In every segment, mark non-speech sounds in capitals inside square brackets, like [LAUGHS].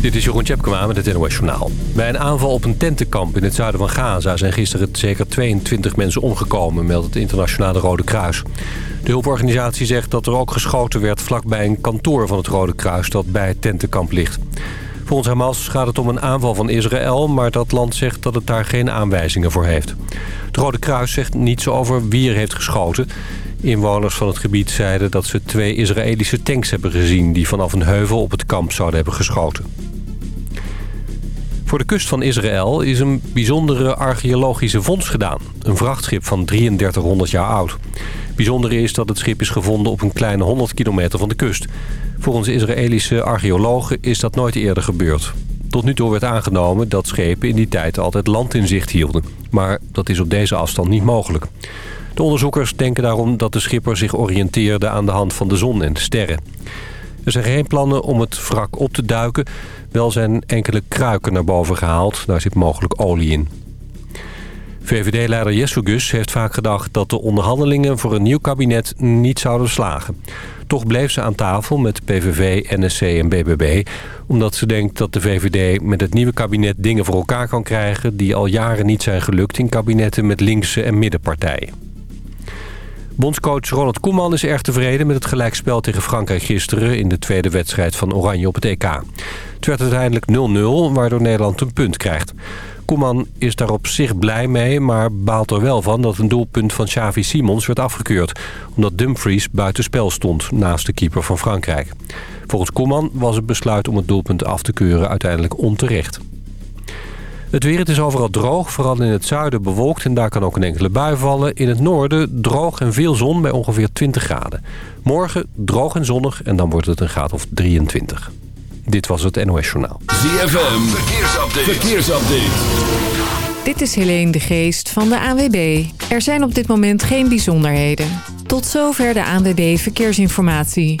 Dit is Jeroen Tjepkema met het NOS Journaal. Bij een aanval op een tentenkamp in het zuiden van Gaza... zijn gisteren zeker 22 mensen omgekomen, meldt het internationale Rode Kruis. De hulporganisatie zegt dat er ook geschoten werd... vlakbij een kantoor van het Rode Kruis dat bij het tentenkamp ligt. Volgens Hamas gaat het om een aanval van Israël... maar dat land zegt dat het daar geen aanwijzingen voor heeft. Het Rode Kruis zegt niets over wie er heeft geschoten... Inwoners van het gebied zeiden dat ze twee Israëlische tanks hebben gezien... die vanaf een heuvel op het kamp zouden hebben geschoten. Voor de kust van Israël is een bijzondere archeologische vondst gedaan. Een vrachtschip van 3300 jaar oud. Bijzonder is dat het schip is gevonden op een kleine 100 kilometer van de kust. Volgens Israëlische archeologen is dat nooit eerder gebeurd. Tot nu toe werd aangenomen dat schepen in die tijd altijd land in zicht hielden. Maar dat is op deze afstand niet mogelijk. De onderzoekers denken daarom dat de schipper zich oriënteerde aan de hand van de zon en de sterren. Er zijn geen plannen om het wrak op te duiken. Wel zijn enkele kruiken naar boven gehaald. Daar zit mogelijk olie in. VVD-leider Gus heeft vaak gedacht dat de onderhandelingen voor een nieuw kabinet niet zouden slagen. Toch bleef ze aan tafel met PVV, NSC en BBB... omdat ze denkt dat de VVD met het nieuwe kabinet dingen voor elkaar kan krijgen... die al jaren niet zijn gelukt in kabinetten met linkse en middenpartijen. Bondscoach Ronald Koeman is erg tevreden met het gelijkspel tegen Frankrijk gisteren... in de tweede wedstrijd van Oranje op het EK. Het werd uiteindelijk 0-0, waardoor Nederland een punt krijgt. Koeman is daar op zich blij mee, maar baalt er wel van... dat een doelpunt van Xavi Simons werd afgekeurd... omdat Dumfries buitenspel stond naast de keeper van Frankrijk. Volgens Koeman was het besluit om het doelpunt af te keuren uiteindelijk onterecht. Het weer, het is overal droog, vooral in het zuiden bewolkt en daar kan ook een enkele bui vallen. In het noorden droog en veel zon bij ongeveer 20 graden. Morgen droog en zonnig en dan wordt het een graad of 23. Dit was het NOS Journaal. ZFM, verkeersupdate. verkeersupdate. Dit is Helene de Geest van de ANWB. Er zijn op dit moment geen bijzonderheden. Tot zover de ANWB Verkeersinformatie.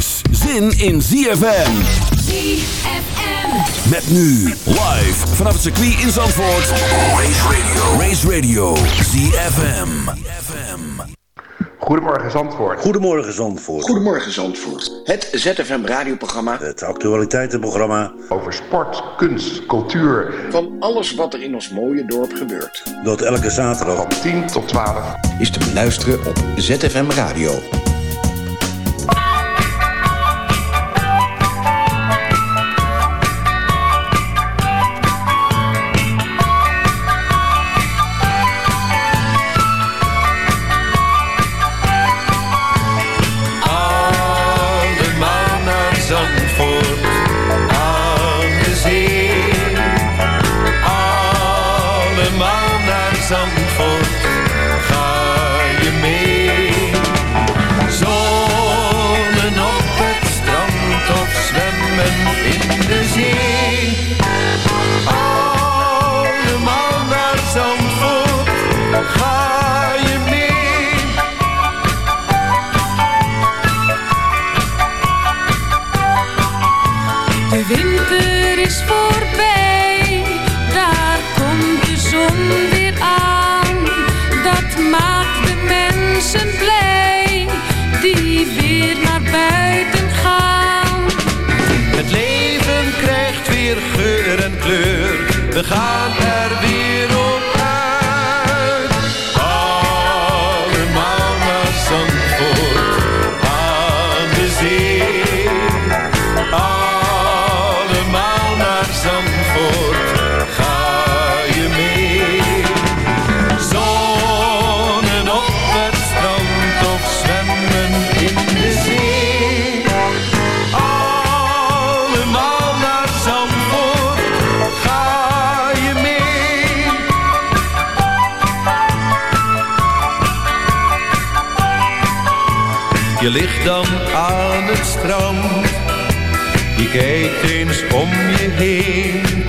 is zin in ZFM. ZFM. Met nu live vanaf het circuit in Zandvoort. Race Radio. Race Radio. ZFM. Goedemorgen Zandvoort. Goedemorgen Zandvoort. Goedemorgen Zandvoort. Het ZFM radioprogramma. Het actualiteitenprogramma. Over sport, kunst, cultuur. Van alles wat er in ons mooie dorp gebeurt. Dat elke zaterdag van 10 tot 12 is te beluisteren op ZFM Radio. Je kijkt eens om je heen.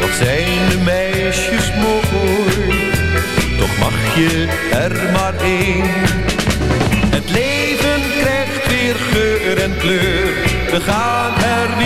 Wat zijn de meisjes mooi. Toch mag je er maar één. Het leven krijgt weer geur en kleur. We gaan er weer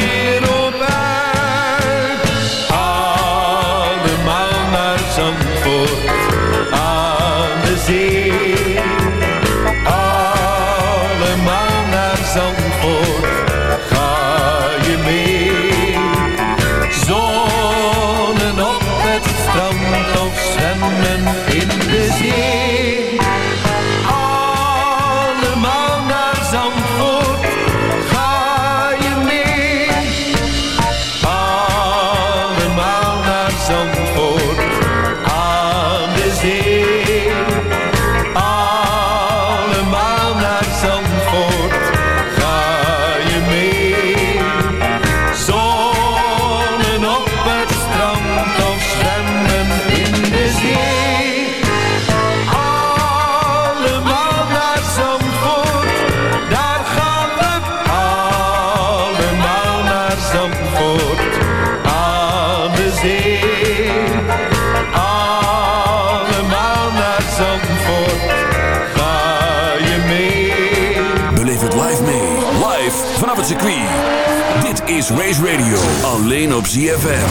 Alleen op ZFM.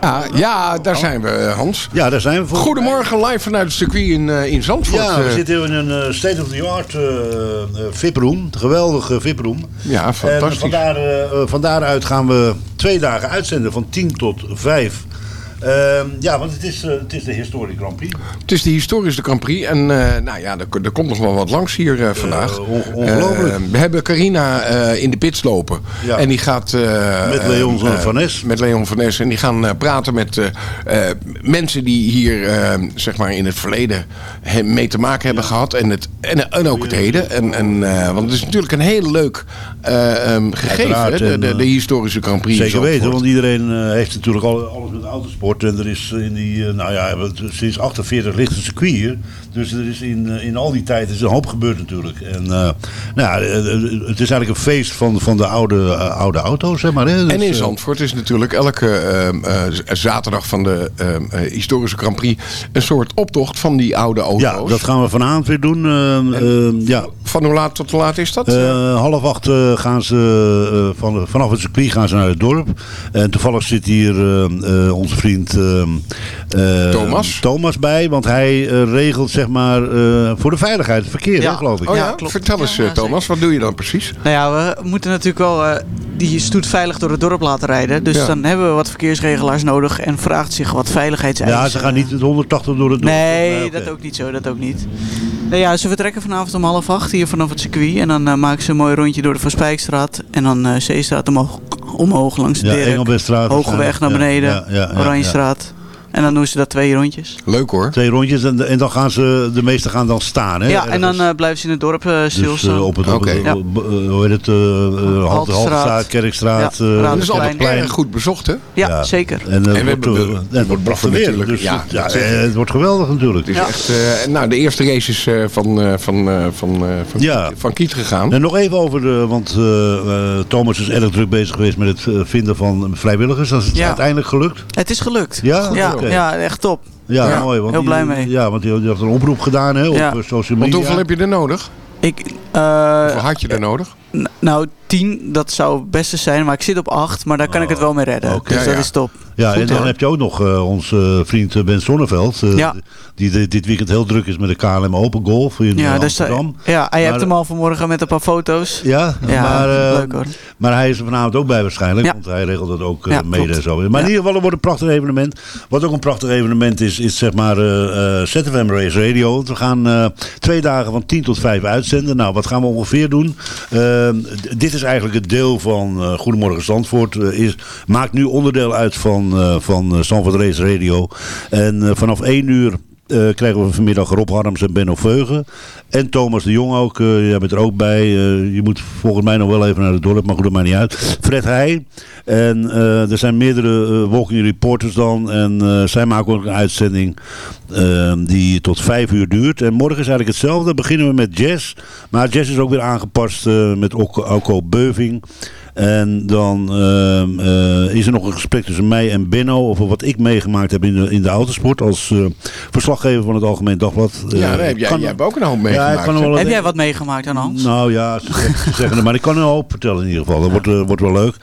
Ja, ja, daar zijn we, Hans. Ja, daar zijn we voor. Goedemorgen, live vanuit het circuit in, eh, in Zandvoort. Ja, we Eh, zitten in een eh, state-of-the-art eh eh, VIP-room. Geweldige VIP-room. Ja, En fantastisch. van, daar, eh, eh, van daaruit gaan we twee dagen uitzenden van 10 tot 5. Ehm, ja, want het is, eh, het is de Historic Grand Prix. Het is de historische Grand Prix. En eh, nou ja, er, er komt nog wel wat langs hier eh, vandaag. on- ongelooflijk. We hebben Carina in de pits lopen. Ja. En die gaat... Met Leon van Nes. Met Leon van Nes. En die gaan praten met mensen die hier eh, zeg maar in het verleden mee te maken hebben gehad. En, het, en, en ook het heden. En, en, want het is natuurlijk een heel leuk eh, ehm, gegeven. Hè, de, de, de historische Grand Prix. Zeker weten, want iedereen heeft natuurlijk al, alles met autosport. En er is in die, eh, nou ja, sinds 48 ligt een circuit hier. Dus er is in, eh, in al die tijd is een hoop gebeurd natuurlijk. En eh, nou ja, eh, eh, het is eigenlijk een feest van, van de oude, eh, oude auto's, zeg maar. Hè? Dus, En in eh, Zandvoort is natuurlijk elke ehm, eh, zaterdag van de ehm, eh, historische Grand Prix een soort optocht van die oude auto's. Ja, dat gaan we vanavond weer doen. eh, eh, ja. Van hoe laat tot hoe laat is dat? Eh, half acht eh, gaan ze eh, van, vanaf het circuit gaan ze naar het dorp. En toevallig zit hier eh, eh, onze vriend eh, eh, Thomas. Thomas bij, want hij eh, regelt zeg maar eh, voor de veiligheid het verkeer, Ja. hè, geloof ik. oh ja, ja, klopt. vertel eens Thomas, wat doe je dan precies? Nou ja, we moeten natuurlijk wel eh, die stoet veilig door het dorp laten rijden. Dus Ja. dan hebben we wat verkeersregelaars nodig en vraagt zich wat veiligheidseisen. Ja, ze gaan niet het 180 door het dorp. Nee, dat ook niet zo, dat ook niet. Nou ja, ze vertrekken vanavond om half acht hier vanaf het circuit. En dan maken ze een mooi rondje door de Van Spijkstraat. En dan eh Zeestraat omhoog, omhoog langs de Ja, Dirk. Engelbertstraat. Hogeweg naar beneden. Oranjestraat. En dan doen ze dat twee rondjes. Leuk hoor. Twee rondjes en, en dan gaan ze, de meesten gaan dan staan. Hè, ja, en dan eh, blijven ze in het dorp eh, Dus stilstaan. op het, op Oké. het Ja. eh, hoe heet het, Halt- Haltestraat. Haltestraat, Kerkstraat. Ja, eh, Dat is altijd Plein. goed bezocht hè? ja, ja. zeker. En, we het wordt, het wordt prachtig natuurlijk- Dus, ja, het wordt geweldig natuurlijk. Het is echt, eh, nou, de eerste race is eh, van, eh, van, eh, van, eh, van, Ja. van Kiet gegaan. En nog even over de, want Thomas is erg druk bezig geweest met het vinden van vrijwilligers. Dat is het Ja. uiteindelijk gelukt. Het is gelukt. Ja, Ja, Ja echt top. Ja, Ja, mooi. Want heel die- blij mee. Ja, want die, die heeft een oproep gedaan hè, op Ja. eh, social media. Want hoeveel heb je er nodig? Ik, eh, Hoeveel had je er nodig? Nou, 10, dat zou het beste zijn. Maar ik zit op 8, maar daar kan ik het wel mee redden. Dus dat ja. is top. Ja, Goed, en dan hoor. heb je ook nog eh, onze vriend eh, Ben Sonneveld. eh, Ja. Die di- dit weekend heel druk is met de KLM Open Golf in Ja, eh, dus, eh, Amsterdam. ja, hij hebt hem al vanmorgen met een paar foto's. Ja, Ja, maar, eh, leuk hoor. maar hij is er vanavond ook bij waarschijnlijk. Want hij regelt dat ook eh, mede klopt. en zo. Maar in ieder geval, het wordt een prachtig evenement. Wat ook een prachtig evenement is, is zeg maar eh eh, ZFM Race Radio. Want we gaan eh, twee dagen van 10 tot 5 uitzenden. Nou, wat gaan we ongeveer doen? Eh, dit is eigenlijk het deel van eh, Goedemorgen Zandvoort. eh, is, maakt nu onderdeel uit van, eh van Zandvoort Race Radio. En vanaf 1 uur eh, krijgen we vanmiddag Rob Harms en Benno Veugen. En Thomas de Jong ook. eh, jij bent er ook bij. Eh, je moet volgens mij nog wel even naar het dorp, maar goed, dat maakt niet uit. Fred Heij. En er zijn meerdere walking reporters dan. En zij maken ook een uitzending die tot vijf uur duurt. En morgen is eigenlijk hetzelfde. Beginnen we met jazz. Maar jazz is ook weer aangepast met Auko Beuving. En dan ehm, eh, is er nog een gesprek tussen mij en Benno over wat ik meegemaakt heb in de, in de autosport als eh, verslaggever van het Algemeen Dagblad. Ja, Eh, heb jij, kan- jij hebt ook een hoop meegemaakt. Heb jij wat meegemaakt aan Hans? nou ja, ze zeggen- maar ik kan een hoop vertellen in ieder geval. Dat wordt, wordt wel leuk.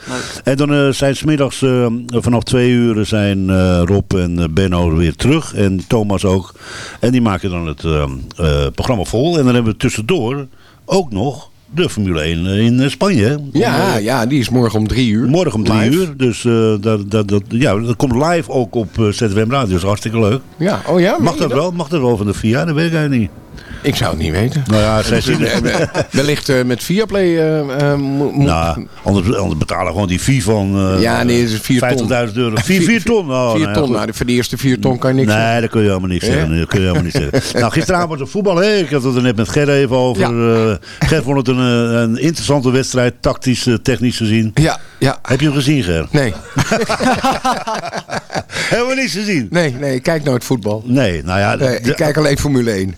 En dan zijn smiddags uh, vanaf twee uur zijn eh, Rob en Benno weer terug. En Thomas ook. En die maken dan het eh, eh, programma vol. En dan hebben we tussendoor ook nog de Formule 1 in eh, Spanje. Om, Ja, eh, ja, die is morgen om drie uur. Morgen om drie Live. uur. Dus eh, dat, dat, dat, ja, dat komt live ook op eh, ZWM Radio. Dat is hartstike leuk. Ja, oh ja? Mag dat wel? Mag dat wel van de VIA? Dat weet ik eigenlijk niet. Ik zou het niet weten. Nou ja, [LAUGHS] Wellicht eh, met Viaplay. mo- Nou, anders, anders betalen gewoon die fee van ja, nee, het is 4 ton. 50.000 euro. [LAUGHS] 4, 4 ton? Oh, 4 nou ja, ton. Nou, voor de eerste 4 ton kan je niks Nee, zeggen. dat kun je helemaal niet zeggen. Dat kun je helemaal niet zeggen. [LAUGHS] Nou, gisteravond was er voetbal. Hè? Ik had het er net met Ger even over. Eh Ger vond het een, een interessante wedstrijd, tactisch, technisch gezien. Ja, ja. Heb je hem gezien, Ger? Nee. Hebben we niets gezien? Nee, nee, ik kijk nooit voetbal. Nee, nou ja. Nee, ik kijk alleen Formule 1.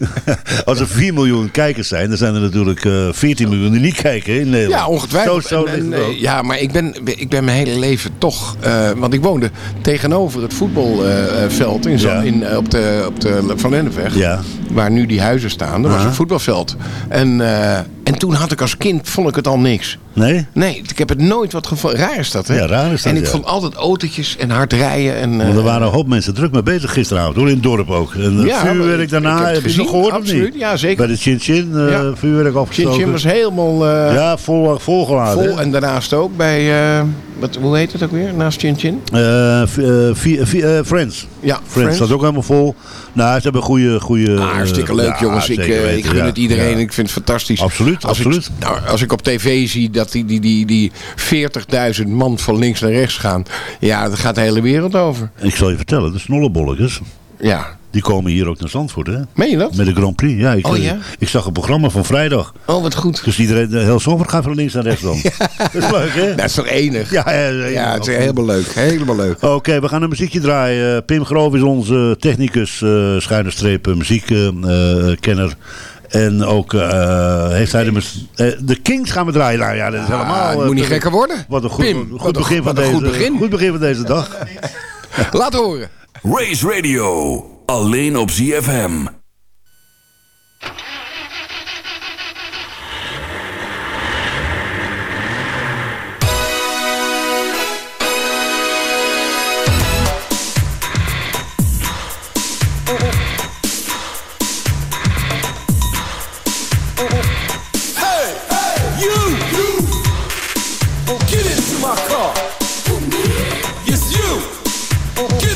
Als er 4 miljoen kijkers zijn, dan zijn er natuurlijk eh 14 miljoen die niet kijken in Nederland. Ja, ongetwijfeld. Zo, zo En- en, eh, ja, maar ik ben, ik ben mijn hele leven toch... eh, want ik woonde tegenover het voetbalveld in, Zand- Ja. in, eh, op, de, op de Van Lennepweg. Ja. Waar nu die huizen staan. Dat was een voetbalveld. En, eh, en toen had ik als kind, vond ik het al niks. Nee? Nee, ik heb het nooit wat gevonden. Raar is dat, hè? Ja, raar is dat, En ik ja. vond altijd autootjes en hard rijden. En, Want er eh, waren een hoop mensen druk mee bezig gisteravond, hoor, in het dorp ook. En het Ja, vuurwerk daarna, ik heb je nog gehoord of absoluut. niet? Ja, zeker. Bij de Chin Chin, eh, Ja. vuurwerk afgestoken. Chin Chin was helemaal eh, Ja, vol, volgeladen. vol. En daarnaast ook bij, eh, wat, hoe heet het ook weer? Naast Chin Chin? Eh, v- eh, vi- eh, Friends. Ja, Friends Friends. staat ook helemaal vol. Nou, ze hebben goede... goede Ah, hartstikke leuk, ja, jongens. Ik, eh, weten, ik gun ja. het iedereen. Ik vind het fantastisch. Absoluut, als absoluut. Ik, nou, als ik op tv zie dat die, die, die, die 40.000 man van links naar rechts gaan. Ja, daar gaat de hele wereld over. Ik zal je vertellen, de snollebolletjes, Ja. Die komen hier ook naar Zandvoort, hè? Meen je dat? Met de Grand Prix. Ja, ik, Oh, eh, ja? ik zag het programma van vrijdag. Oh, wat goed. Dus iedereen, eh, heel Zandvoort gaat van links naar rechts dan. [LAUGHS] Dat is leuk, hè? Dat is toch enig? Ja, ja, ja, Ja, het is helemaal leuk. Helemaal leuk. Oké, we gaan een muziekje draaien. Pim Groof is onze technicus, eh schuine streep, eh, muziekkenner. en ook eh, heeft hij de, de Kings gaan we draaien. Nou ja, dat is helemaal... Ah, het eh, moet niet gekker worden. Wat een goed, Pim, goed wat begin van wat een deze, goed begin. goed begin van deze dag. [LAUGHS] Laat horen. Race Radio, alleen op ZFM.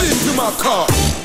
Into my car.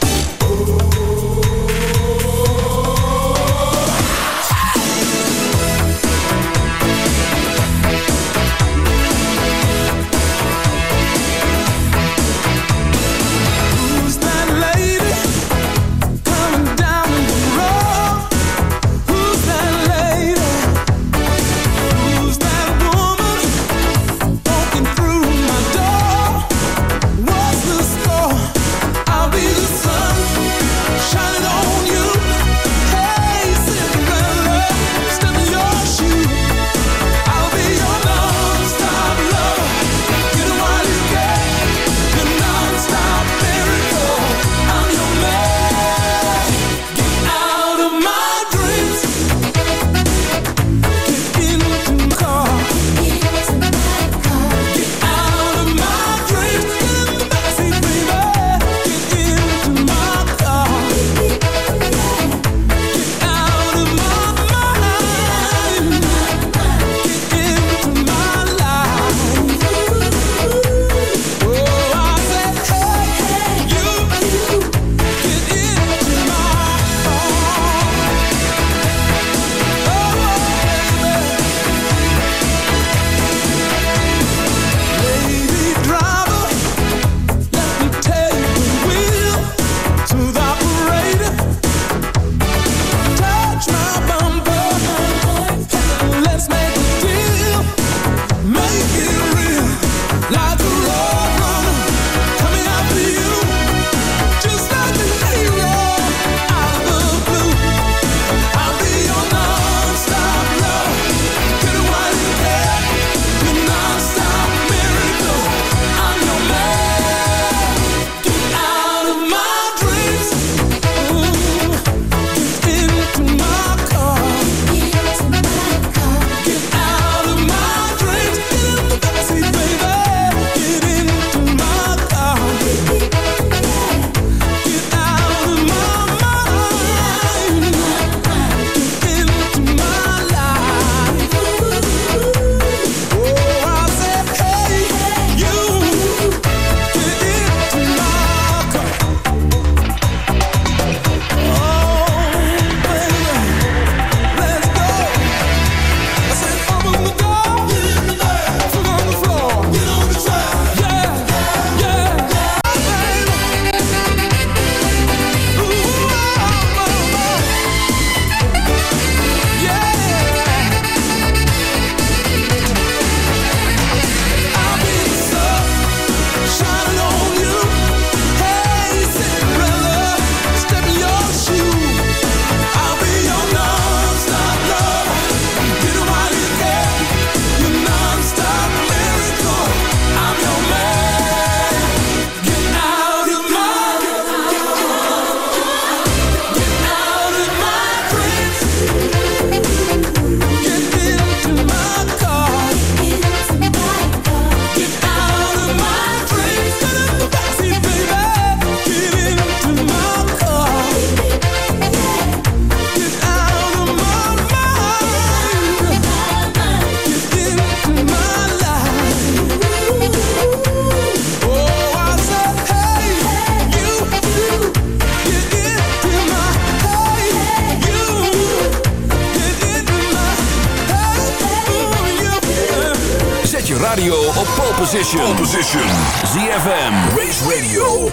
Op pole position. Pole position. ZFM, Race Radio.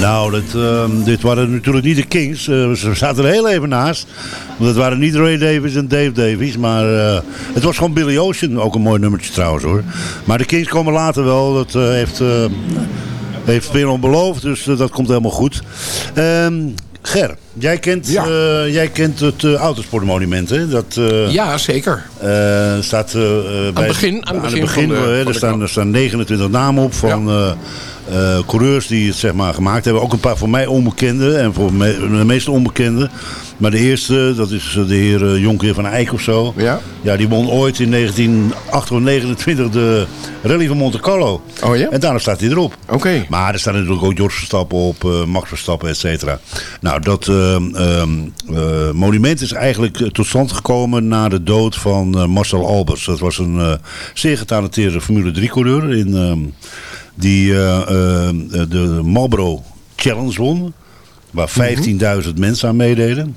Nou, dat, ehm, dit waren natuurlijk niet de Kings. Eh, ze zaten er heel even naast. Want het waren niet Ray Davis en Dave Davies. Maar eh, het was gewoon Billy Ocean. Ook een mooi nummertje trouwens hoor. Maar de Kings komen later wel. Dat eh, heeft, uh, heeft Veerland beloofd. Dus dat komt helemaal goed. Ehm, Ger, jij kent, Ja. eh, jij kent het uh, autosportmonument, hè? Dat, eh, Ja, zeker. staat bij het begin- aan het begin begin, van de- van er, de staan, kant. er staan 29 namen op van eh, eh, coureurs die het zeg maar, gemaakt hebben. Ook een paar voor mij onbekende en voor me, de meeste onbekende. Maar de eerste, dat is eh, de heer Jonker van Eyck of zo. Ja. Ja, die won ooit in 1929 de Rally van Monte Carlo. Oh ja? En daarna staat hij erop. Oké. Maar er staan natuurlijk ook Jos Verstappen op, eh, Max Verstappen, et cetera. Nou, dat ehm, ehm, eh, monument is eigenlijk tot stand gekomen na de dood van Marcel Albers. Dat was een zeer getalenteerde Formule 3-coureur in, ehm, die eh, eh, de Marlboro Challenge won. Waar 15.000 mensen aan meededen.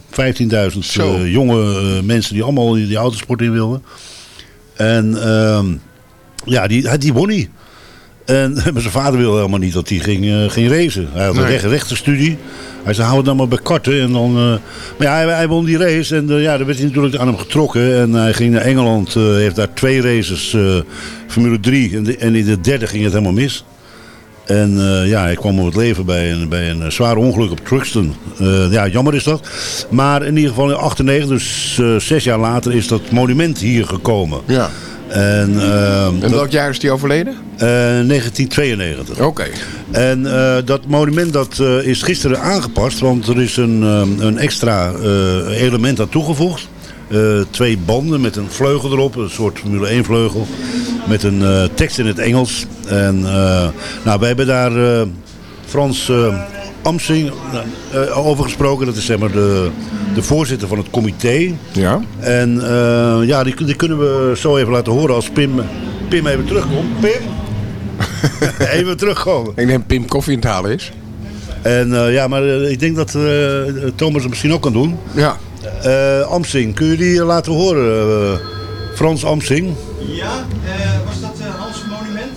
15.000 Zo. eh, jonge mensen die allemaal die, die autosport in wilden. En ehm, ja, die, die won hij. En [LAUGHS] maar zijn vader wilde helemaal niet dat hij ging, ging racen. Hij had een Nee. recht, rechtenstudie. Hij zei, hou het nou maar bij karten. En dan, eh, maar ja, hij, won die race. En eh, ja, daar werd hij natuurlijk aan hem getrokken. En hij ging naar Engeland. eh, heeft daar twee races, Formule 3. En, en in de derde ging het helemaal mis. En ja, hij kwam om het leven bij een, bij een zwaar ongeluk op Truxton. Ja, jammer is dat. Maar in ieder geval in 98, dus zes jaar later, is dat monument hier gekomen. Ja. En, ehm, En dat- welk jaar is die overleden? eh, 1992. Oké. En eh, dat monument dat, is gisteren aangepast, want er is een, een extra element aan toegevoegd. Twee banden met een vleugel erop, een soort Formule 1 vleugel. Met een tekst in het Engels. En nou, wij hebben daar Frans Amsing eh, over gesproken. Dat is zeg maar de, de voorzitter van het comité. Ja. En eh, ja, die, die kunnen we zo even laten horen als Pim, Pim even terugkomt. Pim? [LAUGHS] even terugkomen. Ik denk Pim koffie aan het halen is. En eh, ja, maar ik denk dat eh, Thomas het misschien ook kan doen. Ja. Eh Amsing, kun je die laten horen? eh, Frans Amsing. Ja,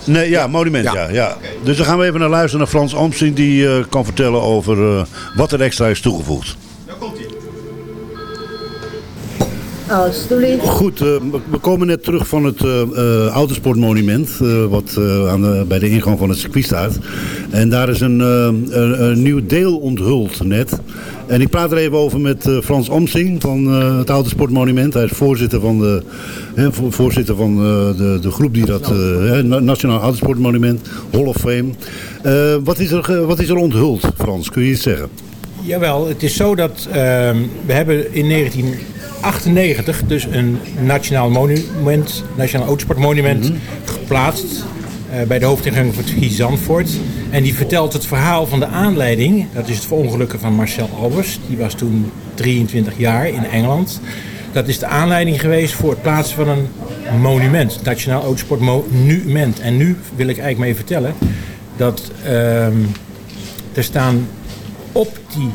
Monument? Nee, ja, monument, ja. ja, Dus dan gaan we even naar luisteren naar Frans Amsing. Die eh, kan vertellen over eh, wat er extra is toegevoegd. Alsjeblieft. Goed, eh, we- we komen net terug van het eh, eh, autosportmonument, eh, wat eh, aan de, bij de ingang van het circuit staat. En daar is een, een, een nieuw deel onthuld net. En ik praat er even over met eh, Frans Omsing van eh, het autosportmonument. Hij is voorzitter van de, voorzitter van eh, de, de groep die dat, Nationaal Autosportmonument, Hall of Fame. Wat, is er, wat is er onthuld, Frans? Kun je iets zeggen? Jawel, het is zo dat ehm, we hebben in 1998 dus een nationaal monument, nationaal autosportmonument geplaatst eh, bij de hoofdingang van het circuit Zandvoort. En die vertelt het verhaal van de aanleiding. Dat is het verongelukken van Marcel Albers. Die was toen 23 jaar in Engeland. Dat is de aanleiding geweest voor het plaatsen van een monument, nationaal autosportmonument. En nu wil ik eigenlijk mee vertellen dat ehm, er staan op die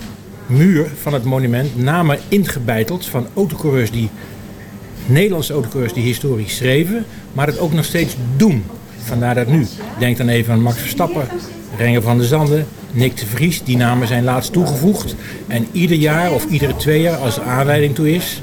muur van het monument namen ingebeiteld van autocoureurs die Nederlandse autocoureurs die historisch schreven, maar het ook nog steeds doen. Vandaar dat nu. Denk dan even aan Max Verstappen, Renger van der Zanden, Nick de Vries. Die namen zijn laatst toegevoegd. En ieder jaar of iedere twee jaar, als er aanleiding toe is,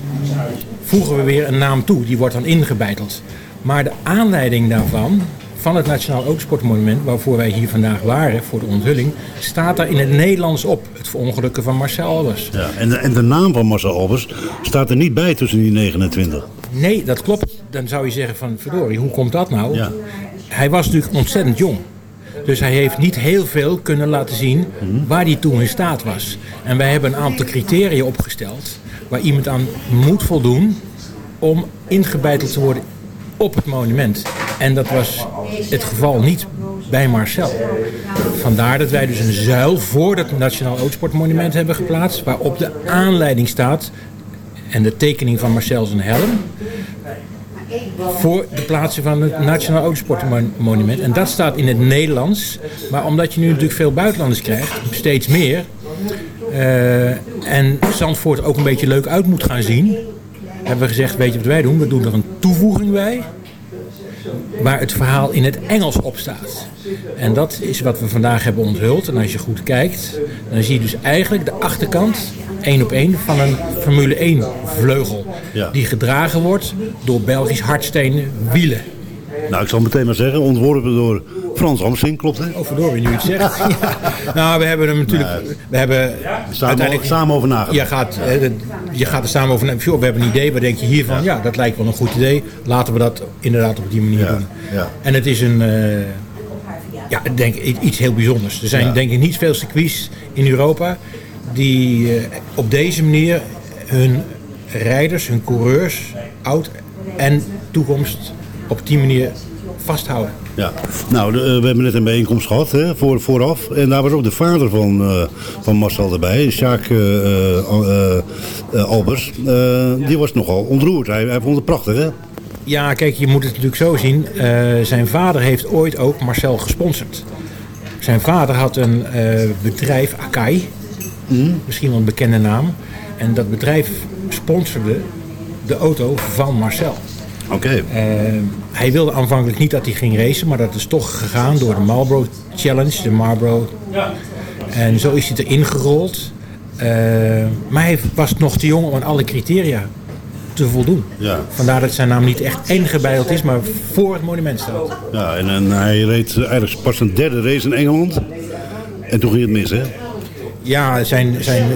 voegen we weer een naam toe. Die wordt dan ingebeiteld. Maar de aanleiding daarvan, van het Nationaal Autosportmonument, waarvoor wij hier vandaag waren voor de onthulling, staat daar in het Nederlands op. Het verongelukken van Marcel Albers. Ja, en, de, en de naam van Marcel Albers staat er niet bij tussen die 29. Nee, dat klopt. Dan zou je zeggen van verdorie, hoe komt dat nou? Hij was natuurlijk ontzettend jong. Dus hij heeft niet heel veel kunnen laten zien waar hij toen in staat was. En wij hebben een aantal criteria opgesteld waar iemand aan moet voldoen om ingebeiteld te worden op het monument. En dat was het geval niet bij Marcel. Vandaar dat wij dus een zuil voor het Nationaal Autosportmonument hebben geplaatst... waarop de aanleiding staat en de tekening van Marcel zijn helm... voor de plaatsen van het Nationaal Autosportmonument. En dat staat in het Nederlands. Maar omdat je nu natuurlijk veel buitenlanders krijgt, steeds meer... eh, en Zandvoort ook een beetje leuk uit moet gaan zien... hebben we gezegd, weet je wat wij doen? We doen er een toevoeging bij... waar het verhaal in het Engels op staat. En dat is wat we vandaag hebben onthuld. En als je goed kijkt, dan zie je dus eigenlijk de achterkant, één op één, van een Formule 1 vleugel. Ja. Die gedragen wordt door Belgisch hardstenen wielen. Nou, ik zal meteen maar zeggen, ontworpen door Frans Amsing, klopt hè? Oh, verdorie, nu het zegt. [LAUGHS] Ja. Nou, we hebben hem natuurlijk... we hebben Samen, samen over nagedacht. Je gaat, eh, je gaat er samen over... Joh, we hebben een idee, wat denk je hiervan? Ja. dat lijkt wel een goed idee. Laten we dat inderdaad op die manier doen. ja. En het is een... eh, ja, ik denk iets heel bijzonders. Er zijn Ja. denk ik niet veel circuits in Europa... die eh, op deze manier hun rijders, hun coureurs... oud en toekomst op die manier vasthouden. Ja, nou, de, eh, we hebben net een bijeenkomst gehad hè, voor, vooraf. En daar was ook de vader van, eh, van Marcel erbij, Sjaak Albers. Die was nogal ontroerd. Hij, hij vond het prachtig, hè? Ja, kijk, je moet het natuurlijk zo zien. Zijn vader heeft ooit ook Marcel gesponsord. Zijn vader had een bedrijf, Akai. Misschien wel een bekende naam. En dat bedrijf sponsorde de auto van Marcel. Oké. Eh, hij wilde aanvankelijk niet dat hij ging racen, maar dat is toch gegaan door de Marlboro Challenge, de Marlboro. En zo is hij erin gerold. Eh, maar hij was nog te jong om aan alle criteria te voldoen. Ja. Vandaar dat zijn naam niet echt ingebeiteld is, maar voor het monument staat. Ja, en, en hij reed eigenlijk pas een derde race in Engeland. En toen ging het mis, hè? Ja, zijn, zijn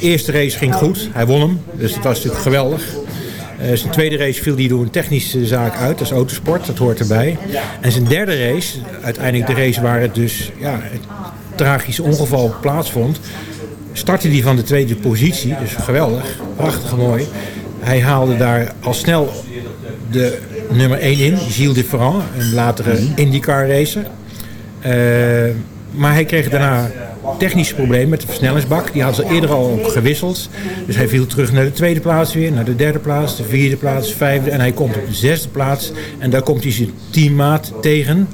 eerste race ging goed. Hij won hem, dus dat was natuurlijk geweldig. Eh, zijn tweede race viel hij door een technische zaak uit, dat is autosport, dat hoort erbij. En zijn derde race, uiteindelijk de race waar het dus ja, het tragische ongeval plaatsvond, startte hij van de tweede positie, dus geweldig, prachtig mooi. Hij haalde daar al snel de nummer 1 in, Gilles de Ferrand, een latere IndyCar racer. Eh, maar hij kreeg daarna technische problemen met de versnellingsbak. Die had ze eerder al gewisseld. Dus hij viel terug naar de tweede plaats weer, naar de derde plaats, de vierde plaats, vijfde. En hij komt op de zesde plaats. En daar komt hij zijn teammaat tegen.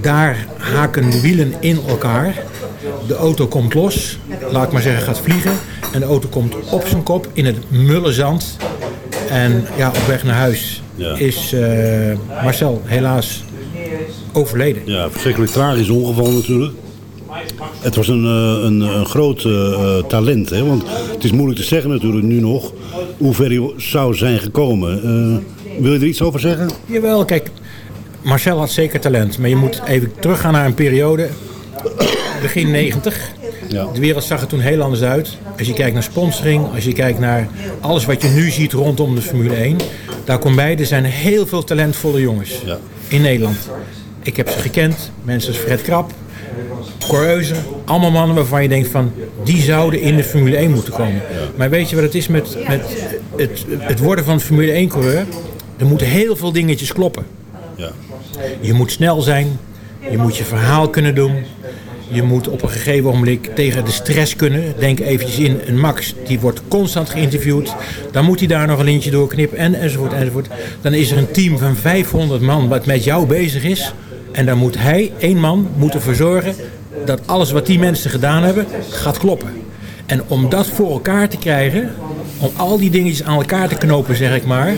Daar haken de wielen in elkaar. De auto komt los, laat ik maar zeggen, gaat vliegen. En de auto komt op zijn kop in het mulle zand. En ja, op weg naar huis Ja. is eh, Marcel helaas overleden. Ja, verschrikkelijk tragisch ongeval natuurlijk. Het was een, eh, een, een groot eh, eh, talent, hè? want het is moeilijk te zeggen natuurlijk nu nog hoe ver hij zou zijn gekomen. Wil je er iets over zeggen? Jawel, kijk, Marcel had zeker talent. Maar je moet even teruggaan naar een periode, begin 90. Ja. De wereld zag er toen heel anders uit. Als je kijkt naar sponsoring, als je kijkt naar alles wat je nu ziet rondom de Formule 1. Daar komt bij, er zijn heel veel talentvolle jongens Ja. in Nederland. Ik heb ze gekend, mensen als Fred Krap, Correuze. Allemaal mannen waarvan je denkt van, die zouden in de Formule 1 moeten komen. Maar weet je wat het is met, met het, het worden van Formule 1 coureur? Er moeten heel veel dingetjes kloppen. Ja. Je moet snel zijn. Je moet je verhaal kunnen doen. Je moet op een gegeven moment tegen de stress kunnen. Denk eventjes in een Max, die wordt constant geïnterviewd. Dan moet hij daar nog een lintje doorknippen en, enzovoort, enzovoort. Dan is er een team van 500 man wat met jou bezig is. En dan moet hij, één man, moet ervoor zorgen dat alles wat die mensen gedaan hebben, gaat kloppen. En om dat voor elkaar te krijgen, om al die dingetjes aan elkaar te knopen, zeg ik maar,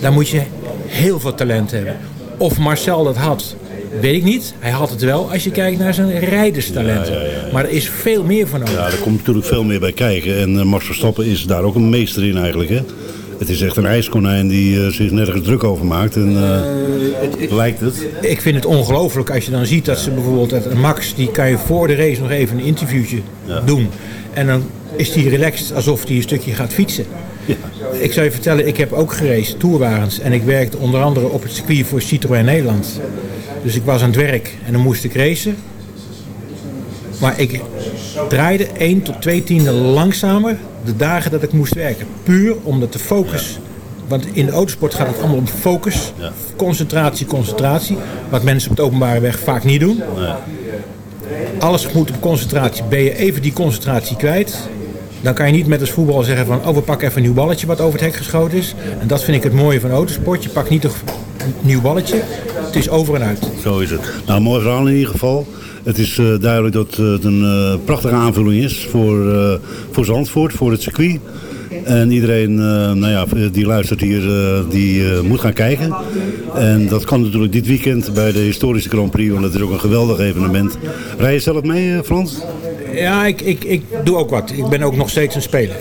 dan moet je heel veel talent hebben. Of Marcel dat had, weet ik niet. Hij had het wel als je kijkt naar zijn rijderstalenten. Maar er is veel meer van nodig. Ja, er komt natuurlijk veel meer bij kijken. En eh, Max Verstappen is daar ook een meester in eigenlijk. Hè? Het is echt een ijskonijn die eh, zich nergens druk over maakt. En, eh, lijkt het. Ik vind het ongelooflijk als je dan ziet dat ze bijvoorbeeld... Dat Max, die kan je voor de race nog even een interviewtje doen. En dan is hij relaxed alsof hij een stukje gaat fietsen. Ik zou je vertellen, ik heb ook geraced, tourwagens. En ik werkte onder andere op het circuit voor Citroën Nederland. Dus ik was aan het werk en dan moest ik racen. Maar ik draaide 1 tot 2 tienden langzamer de dagen dat ik moest werken. Puur omdat de focus... Want in de autosport gaat het allemaal om focus. Concentratie, concentratie. Wat mensen op de openbare weg vaak niet doen. Alles moet op concentratie. Ben je even die concentratie kwijt... Dan kan je niet met als voetbal zeggen van... oh, we pakken even een nieuw balletje wat over het hek geschoten is. En dat vind ik het mooie van autosport. Je pakt niet een nieuw balletje. Het is over en uit. Zo is het. Nou, mooi verhaal in ieder geval. Het is eh, duidelijk dat eh, het een eh, prachtige aanvulling is voor, eh, voor Zandvoort, voor het circuit. En iedereen eh, nou ja, die luistert hier, eh, die eh, moet gaan kijken. En dat kan natuurlijk dit weekend bij de historische Grand Prix, want het is ook een geweldig evenement. Rij je zelf mee, eh, Frans? Ja, ik, ik, ik doe ook wat. Ik ben ook nog steeds een speler.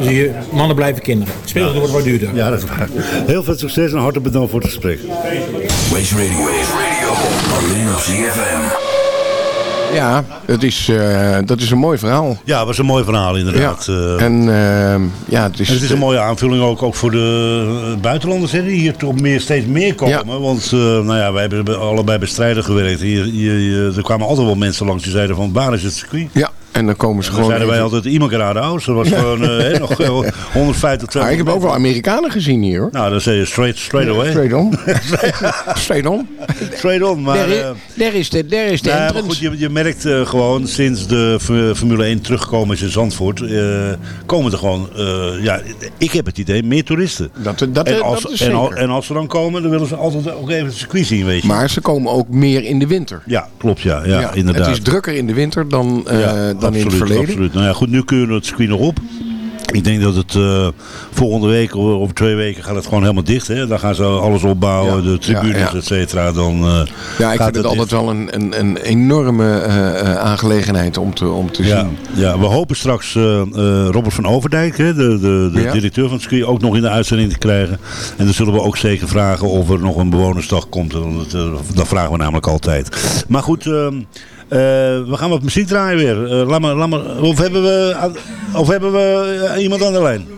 Dus je, mannen blijven kinderen. Spelen wordt wat duurder. Ja, dat is waar. Heel veel succes en hartelijk bedankt voor het gesprek. Race Radio. Race Radio. Alleen op ZFM. Ja, het is, eh, dat is een mooi verhaal. Ja, dat was een mooi verhaal inderdaad. Eh, En eh, ja, het is, En het is een mooie aanvulling ook, ook voor de eh, buitenlanders hè, die hier toch meer, steeds meer komen. Want eh, nou ja, wij hebben allebei bij strijden gewerkt. Hier, hier, hier- er kwamen altijd wel mensen langs die zeiden van waar is het circuit? Ja, en dan komen ze dan gewoon. zeiden wij altijd iemand raar oud. Dat was gewoon eh, nog eh, 150 200 Maar ik heb ook wel Amerikanen gezien hier hoor. Nou, dan zeg je straight, straight away. Straight on. [LAUGHS] Straight on. Straight on, maar... Daar is- eh, daar is de, daar is de Nee, maar entrance. goed, je, je merkt eh, gewoon sinds de Formule 1 teruggekomen is in Zandvoort, eh, komen er gewoon, eh, ja, ik heb het idee, meer toeristen. Dat, dat, en, als, dat is en, al- zeker. en als ze dan komen, dan willen ze altijd ook even het circuit zien, weet je. Maar ze komen ook meer in de winter. Ja, klopt, ja, ja, inderdaad. Het is drukker in de winter dan, eh, Ja, dan in absoluut, het verleden. Absoluut. Nou ja, goed, nu kunnen we het circuit nog op. Ik denk dat het eh, volgende week of over twee weken gaat het gewoon helemaal dicht. Hè? Dan gaan ze alles opbouwen, de tribunes, ja. et cetera. Dan eh, Ja, ik vind het altijd wel een, een, een enorme eh, aangelegenheid om te, om te Ja, zien. ja, we hopen straks Robert van Overdijk, hè, de, de, de directeur van het circuit, ook nog in de uitzending te krijgen. En dan zullen we ook zeker vragen of er nog een bewonersdag komt. Want dat, dat vragen we namelijk altijd. Maar goed, ehm, eh, we gaan wat muziek draaien weer. Eh, laat maar, laat maar, of hebben we, of hebben we eh, iemand aan de lijn?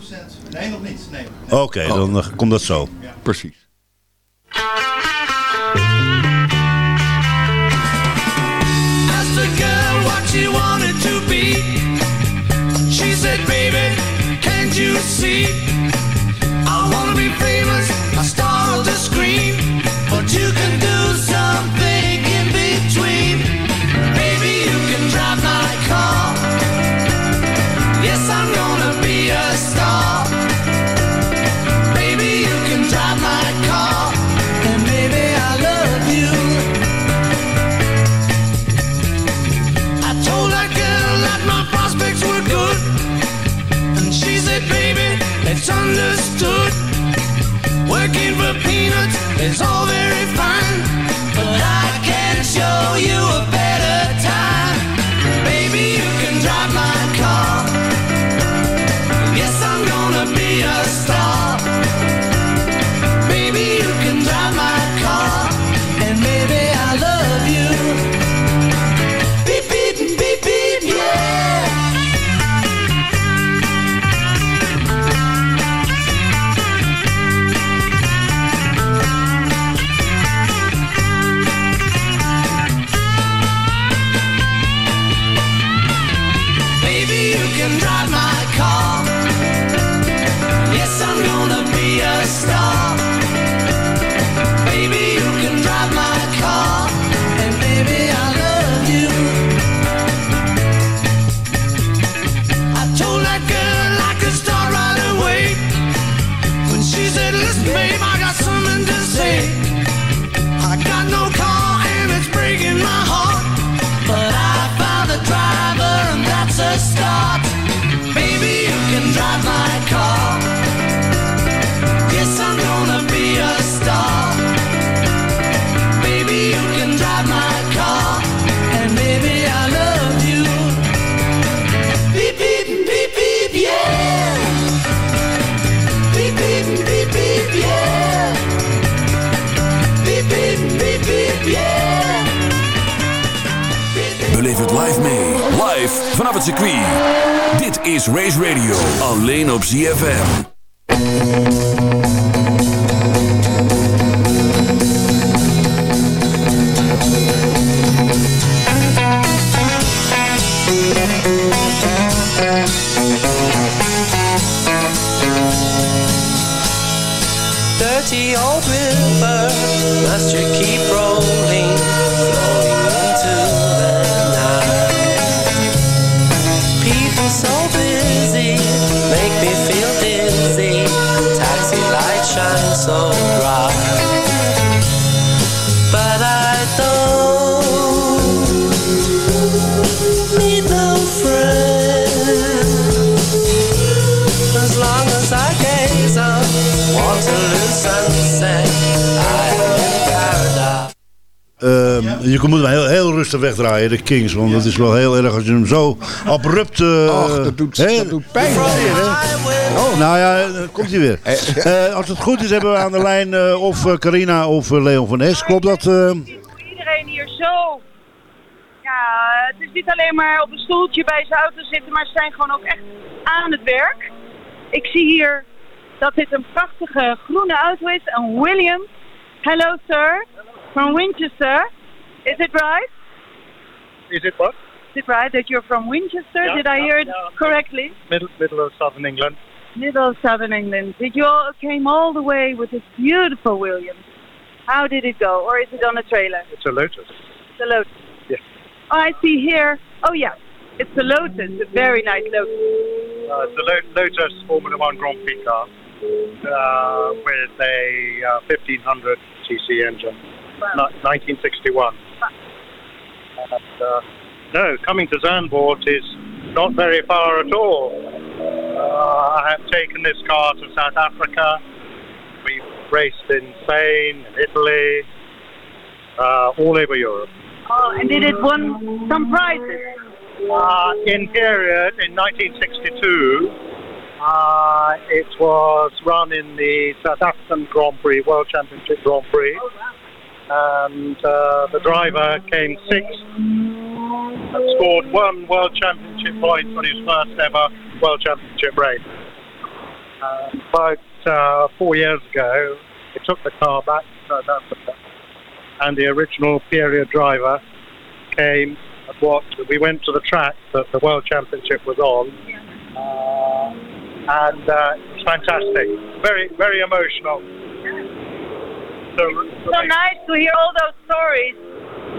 Nee, nog niet. Nee. Oké, dan eh, komt dat zo. Precies. What she wanted to be. She said, baby, can't you see? Is all ZFM. Je moet hem heel, heel rustig wegdraaien, de Kings. Want het is wel heel erg als je hem zo abrupt... eh, Och, dat doet, hè? dat doet pijn. Oh, nou ja, eh, komt hij weer. [LAUGHS] Eh, als het goed is hebben we aan de lijn eh, of eh, Carina of Leon van Es. Klopt dat? eh? iedereen hier zo. Ja, het is niet alleen maar op een stoeltje bij zijn auto zitten, maar ze zijn gewoon ook echt aan het werk. Ik zie hier dat dit een prachtige groene auto is, een Williams. Hello sir, from Winchester. Is it right? Is it what? Is it right that you're from Winchester? Yeah, Did I yeah, hear it yeah. correctly? Middle, middle of southern England. Middle of southern England. Did you all came all the way with this beautiful Williams? How did it go? Or is it on a trailer? It's a Lotus. It's a Lotus. Yes. Oh, I see here. Oh, yeah. It's a Lotus. A very nice Lotus. Uh, it's a Lo- Lotus Formula One Grand Prix car uh, with a uh, 1500 cc engine, Ni- 1961. And, uh, no, coming to Zandvoort is not very far at all. Uh, I have taken this car to South Africa. We've raced in Spain, in Italy, uh, all over Europe. Oh, and did it won some prizes? Uh, in period, in 1962, uh, it was run in the South African Grand Prix, World Championship Grand Prix. And uh, the driver came sixth and scored one World Championship point on his first ever World Championship race. Uh, about uh, four years ago, they took the car back to South Africa, and the original period driver came and watched. We went to the track that the World Championship was on, uh, and uh, it was fantastic. Very, very emotional. So, So nice to hear all those stories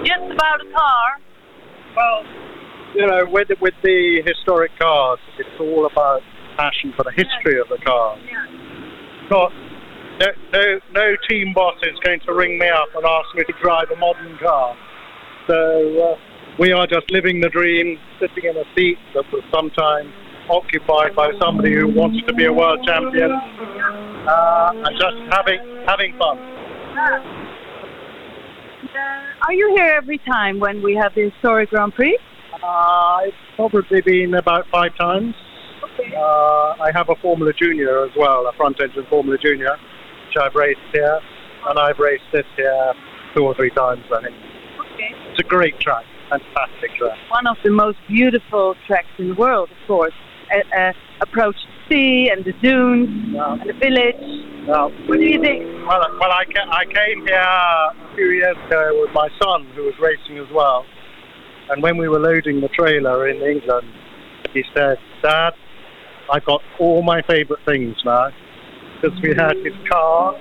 just about a car. Well, you know, with with the historic cars, it's all about passion for the history of the car. Not no, no no team boss is going to ring me up and ask me to drive a modern car. So uh, we are just living the dream, sitting in a seat that was sometimes occupied by somebody who wants to be a world champion, uh, and just having having fun. Are you here every time when we have the historic Grand Prix? Uh, it's probably been about five times. Uh, I have a Formula Junior as well, a front engine Formula Junior, which I've raced here, and I've raced this here two or three times, I think. Okay. It's a great track, fantastic track. One of the most beautiful tracks in the world, of course. Uh, uh, approach the sea and the dunes and the village. Well, What do you think? Well, well I, ca- I came here a few years ago with my son, who was racing as well. And when we were loading the trailer in England, he said, Dad, I've got all my favourite things now. Because we had his car,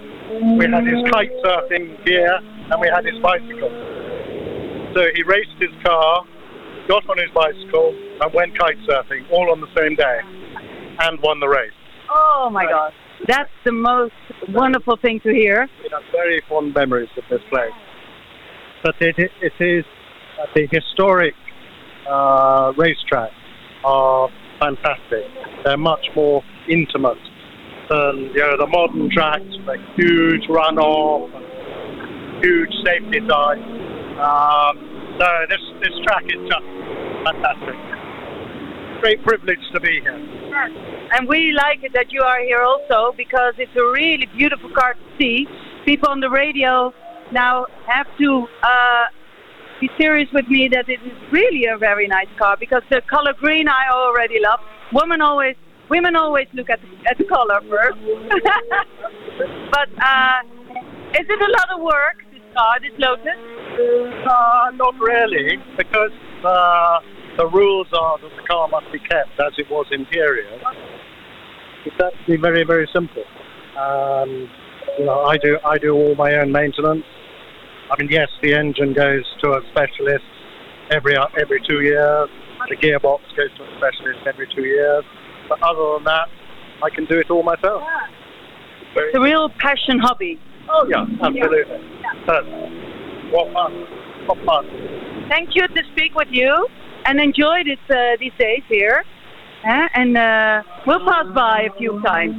we had his kite surfing gear, and we had his bicycle. So he raced his car, got on his bicycle, and went kite surfing all on the same day, and won the race. Oh my God. That's the most wonderful thing to hear. We have very fond memories of this place. But it, it is the historic uh, racetracks are fantastic. They're much more intimate than you know the modern tracks with huge runoff, and huge safety ties. Um, so this this track is just fantastic. Great privilege to be here. And we like it that you are here also because it's a really beautiful car to see. People on the radio now have to uh, be serious with me that it is really a very nice car because the color green I already love. Women always, women always look at at the color first. [LAUGHS] but uh, is it a lot of work? This Lotus? Uh, not really, because uh, the rules are that the car must be kept as it was in period. It's actually very, very simple. Um, you know, I do I do all my own maintenance. I mean, yes, the engine goes to a specialist every every two years. The gearbox goes to a specialist every two years. But other than that, I can do it all myself. Very- It's a real passion hobby. Oh yeah, absolutely. But what fun! What fun! Thank you to speak with you and enjoy this uh, these days here. Huh? And uh, we'll pass by a few times.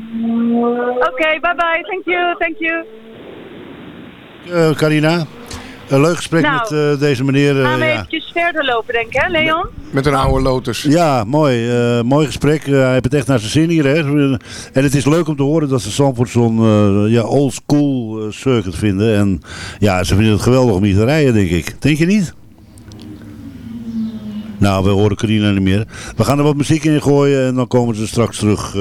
Okay, bye bye. Thank you, thank you. Eh, Carina, een leuk gesprek Nou, met eh, deze meneer. eh, Gaan we ja. eventjes verder lopen, denk ik, hè, Leon? Met een oude Lotus. Ja, mooi. eh, mooi gesprek. Eh, hij heeft het echt naar zijn zin hier. Hè. En het is leuk om te horen dat ze Zandvoort zo'n eh, ja, old school eh, circuit vinden. En ja, ze vinden het geweldig om hier te rijden, denk ik. Denk je niet? Nou, we horen Carina niet meer. We gaan er wat muziek in gooien en dan komen ze straks terug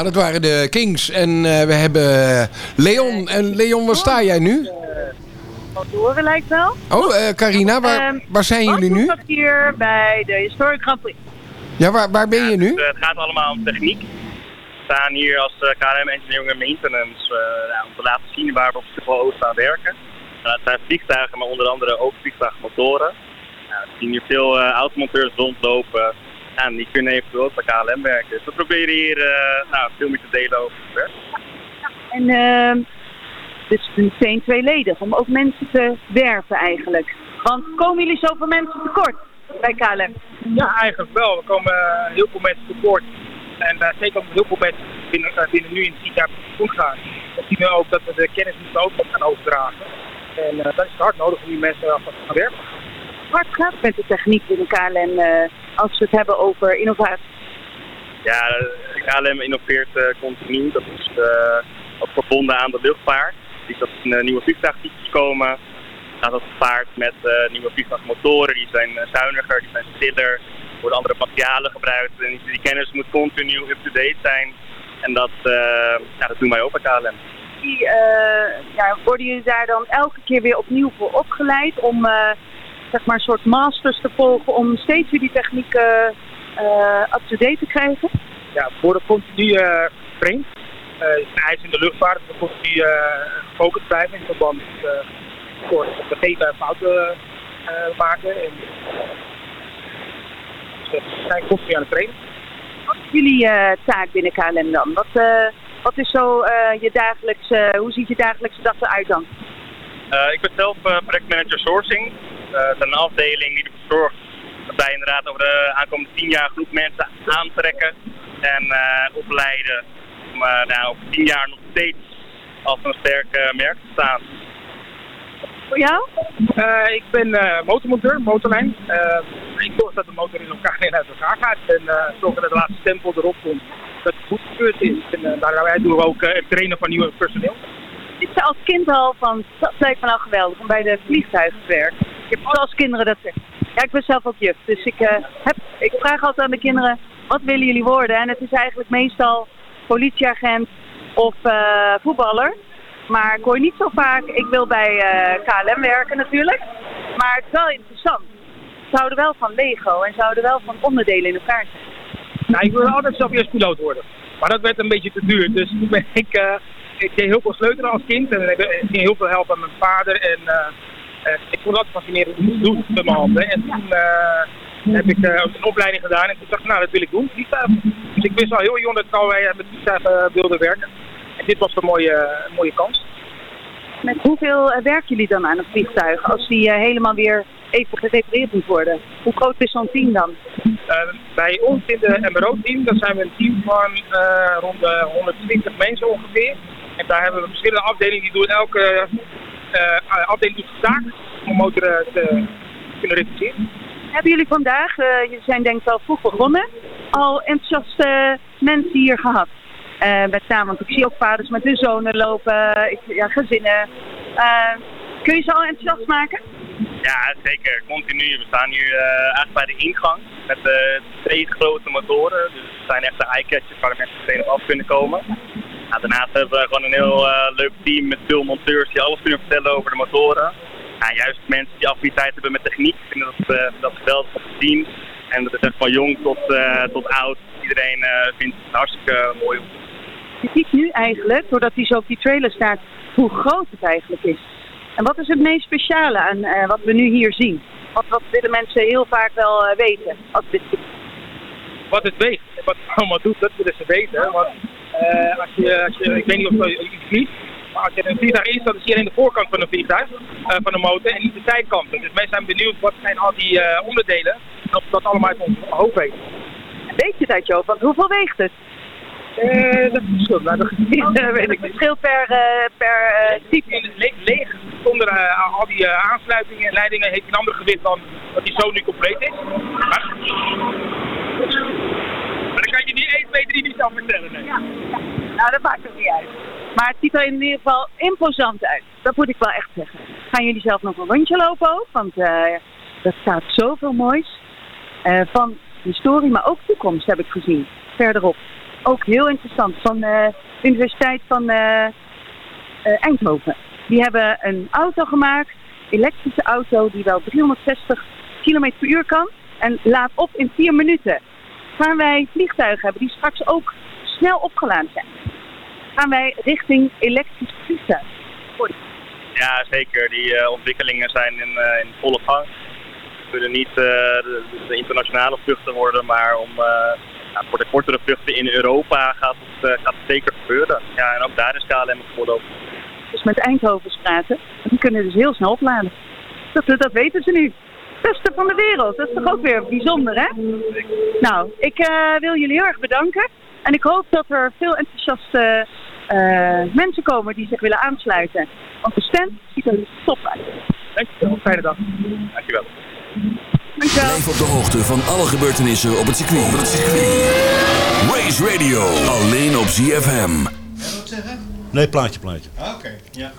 Ja, dat waren de Kings. En eh, we hebben Leon. En Leon, waar sta jij nu? Wat horen lijkt wel. Oh, eh, Carina, waar, Ehm, waar zijn jullie nu? Ik hier bij de Historic Grand Prix. Ja, waar, waar ben je nu? Het gaat allemaal om techniek. We staan hier als eh, KLM Engineering and Maintenance eh, nou, om te laten zien waar we op Schiphol Oost aan werken. Nou, het zijn vliegtuigen, maar onder andere ook vliegtuigmotoren. Nou, we zien hier veel eh, automonteurs rondlopen. Ja, die kunnen eventueel ook bij KLM werken. Dus we proberen hier eh, nou, veel meer te delen over het werk. En ehm dus meteen tweeledig, om ook mensen te werven eigenlijk. Want komen jullie zoveel mensen tekort bij KLM? Ja, eigenlijk wel. Er komen eh, heel veel mensen tekort. En eh, zeker omdat heel veel mensen binnen, binnen nu in tien jaar goed gaan. Dan zien we ook dat we de kennis moeten ook gaan overdragen. En eh, dat is hard nodig om die mensen alvast te gaan werken. Hard gaat het met de techniek in KLM eh, als we het hebben over innovatie. Ja, KLM innoveert eh, continu. Dat is eh, ook verbonden aan de luchtvaart. Dus dat er nieuwe vliegtuigtypes komen. Gaat dat gepaard met eh, nieuwe vliegtuigmotoren. Die zijn zuiniger, die zijn stiller. Er worden andere materialen gebruikt. En die, kennis moet continu up-to-date zijn. En dat, ja, dat doen wij ook bij KLM. die, ja, worden jullie daar dan elke keer weer opnieuw voor opgeleid om zeg maar een soort masters te volgen om steeds weer die techniek eh, eh, up-to-date te krijgen? Ja, we worden continu eh getraind. Eh, het is in de luchtvaart, dat we continu eh, gefocust blijven in verband met voor het vergeten en fouten maken. En, dus, we zijn continu aan het trainen. Wat is jullie taak binnen KLM dan? Wat, wat is zo je dagelijkse, hoe ziet je dagelijkse dag eruit dan? Eh, ik ben zelf eh, projectmanager sourcing. Eh, het is een afdeling die ervoor zorgt dat wij inderdaad over de aankomende tien jaar groep mensen aantrekken en eh, opleiden om eh, nou, over tien jaar nog steeds als een sterk eh, merk te staan. Voor jou? Eh, ik ben eh, motormonteur, motorlijn. Eh, ik zorg dat de motor in elkaar en uit elkaar gaat. En eh zorg dat de laatste stempel erop komt. Dat het goed gebeurd is. En eh, daarbij doen we ook eh, het trainen van nieuw personeel. Zei als kind al van, dat lijkt me nou geweldig om bij de vliegtuigen te werken. Ik heb als kinderen dat zeggen. Ja, ik ben zelf ook juf, dus ik, eh, heb, ik vraag altijd aan de kinderen, wat willen jullie worden? En het is eigenlijk meestal politieagent of eh, voetballer. Maar ik hoor niet zo vaak, ik wil bij eh, KLM werken natuurlijk. Maar het is wel interessant. Ze houden wel van Lego en ze houden wel van onderdelen in elkaar zetten. Nou, ik wilde altijd zelf eerst piloot worden. Maar dat werd een beetje te duur. Dus ben [LAUGHS] ik, ik deed heel veel sleutelen als kind. En ik ging heel veel helpen aan mijn vader. En eh, eh, ik vond altijd fascinerend om te doen met mijn handen. En toen eh, heb ik een opleiding gedaan. En toen dacht ik, nou dat wil ik doen, vliegtuigen. Dus ik wist al heel jong dat ik al eh, met vliegtuigen wilde werken. En dit was een mooie, een mooie kans. Met hoeveel werken jullie dan aan een vliegtuig als die helemaal weer even gerepareerd moet worden? Hoe groot is zo'n team dan? Bij ons in de MRO-team, dan zijn we een team van rond de 120 mensen ongeveer. En daar hebben we verschillende afdelingen die doen elke eh, afdeling doet zijn taak om motoren te kunnen repareren. Hebben jullie vandaag, eh jullie zijn denk ik wel vroeg begonnen, al enthousiaste mensen hier gehad? Eh, met name, want ik zie ook vaders met hun zonen lopen, ik, ja, gezinnen. Eh, kun je ze al enthousiast maken? Ja, zeker. Continu. We staan nu eh, eigenlijk bij de ingang met eh, twee grote motoren. Dus het zijn echt de eye-catchers waar de mensen meteen op af kunnen komen. Daarnaast hebben we gewoon een heel eh, leuk team met veel monteurs die alles kunnen vertellen over de motoren. Ja, juist mensen die affiniteit hebben met techniek vinden dat, dat geweldig om te zien. En dat is echt van jong tot, tot oud. Iedereen vindt het hartstikke mooi. Je ziet nu eigenlijk, doordat hij zo op die trailer staat, hoe groot het eigenlijk is. En wat is het meest speciale aan eh, wat we nu hier zien? Wat, wat willen mensen heel vaak wel eh, weten als dit Wat het weegt wat het allemaal doet, dat willen ze weten. Want eh, als, je, als je, ik weet niet of je vliegt, maar als je een vliegtuig instapt, dan zie je alleen de voorkant van een vliegtuig, van de motor, en niet de zijkanten. Dus mensen zijn benieuwd wat zijn al die onderdelen, en of dat allemaal uit ons hoofd weet. Weet je dat, Joop? Want hoeveel weegt het? Eh, dat verschilt. Nou, dat [LAUGHS] Dat weet ik. Het verschilt per, eh, per eh, type. Le leeg, zonder al die aansluitingen en leidingen, heeft een ander gewicht dan dat die zo nu compleet is. Maar, maar dan kan je niet 1, 2, 3 niet zelf vertellen. Nee. Nou, dat maakt ook niet uit. Maar het ziet er in ieder geval imposant uit. Dat moet ik wel echt zeggen. Gaan jullie zelf nog een rondje lopen ook? Want er staat zoveel moois. Van historie, maar ook toekomst heb ik gezien. Verderop. Ook heel interessant. Van eh, de Universiteit van eh, eh, Eindhoven. Die hebben een auto gemaakt. Elektrische auto die wel 360 km per uur kan. En laat op in 4 minuten. Gaan wij vliegtuigen hebben die straks ook snel opgeladen zijn. Gaan wij richting elektrisch vliegtuig. Ja, zeker. Die ontwikkelingen zijn in, in volle gang. Het zullen niet eh, de, de internationale vluchten worden, maar om, eh, ja, voor de kortere vluchten in Europa gaat het, eh, gaat het zeker gebeuren. Ja, en ook daar is KLM het voordeel. Dus met Eindhovens praten. Die kunnen dus heel snel opladen. Dat, dat weten ze nu. Beste van de wereld. Dat is toch ook weer bijzonder, hè? Nou, ik eh, wil jullie heel erg bedanken. En ik hoop dat er veel enthousiaste eh, mensen komen die zich willen aansluiten. Want de stand ziet er top uit. Dankjewel. Fijne dag. Dankjewel. Blijf op de hoogte van alle gebeurtenissen op het circuit. Op het circuit. Race Radio, alleen op ZFM. Nee, plaatje, plaatje. Oké, ja.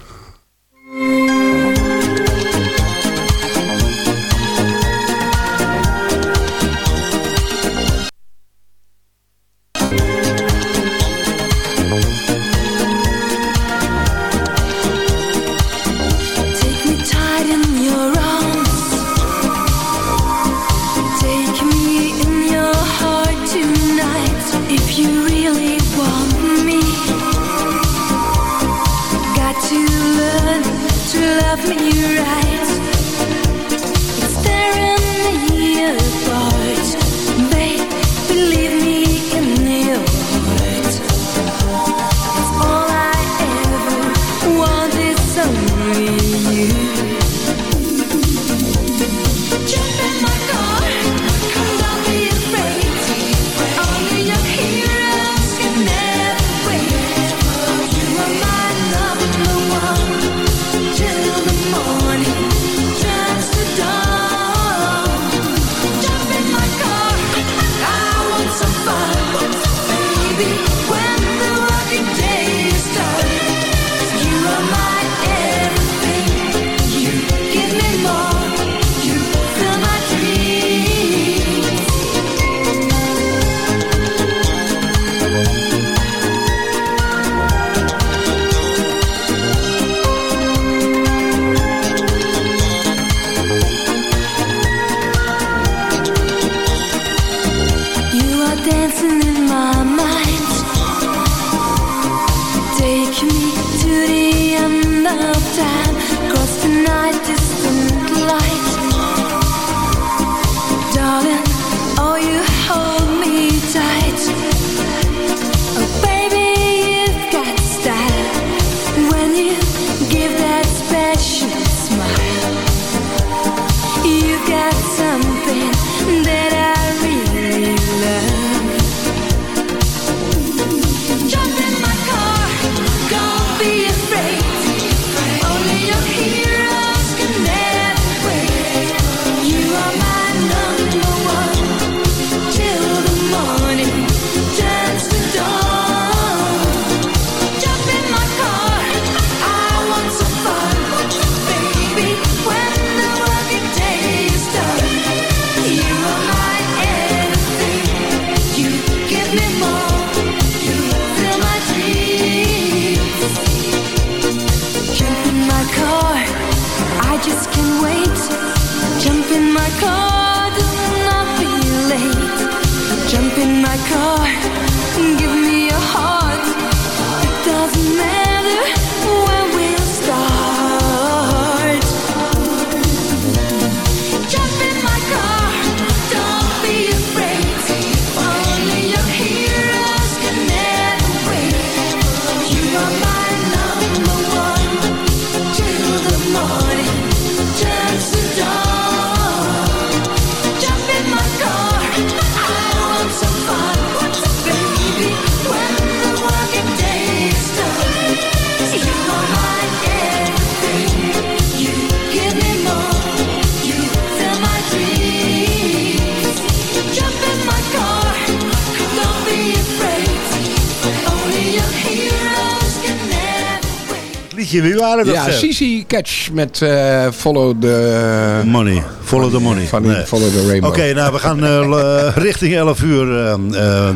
Wie waren dat? Ja? Sisi Catch met eh, Follow the... Money. Follow the money. Van Nee. Follow the Rainbow. Oké, nou we gaan eh, eh, richting 11 uur.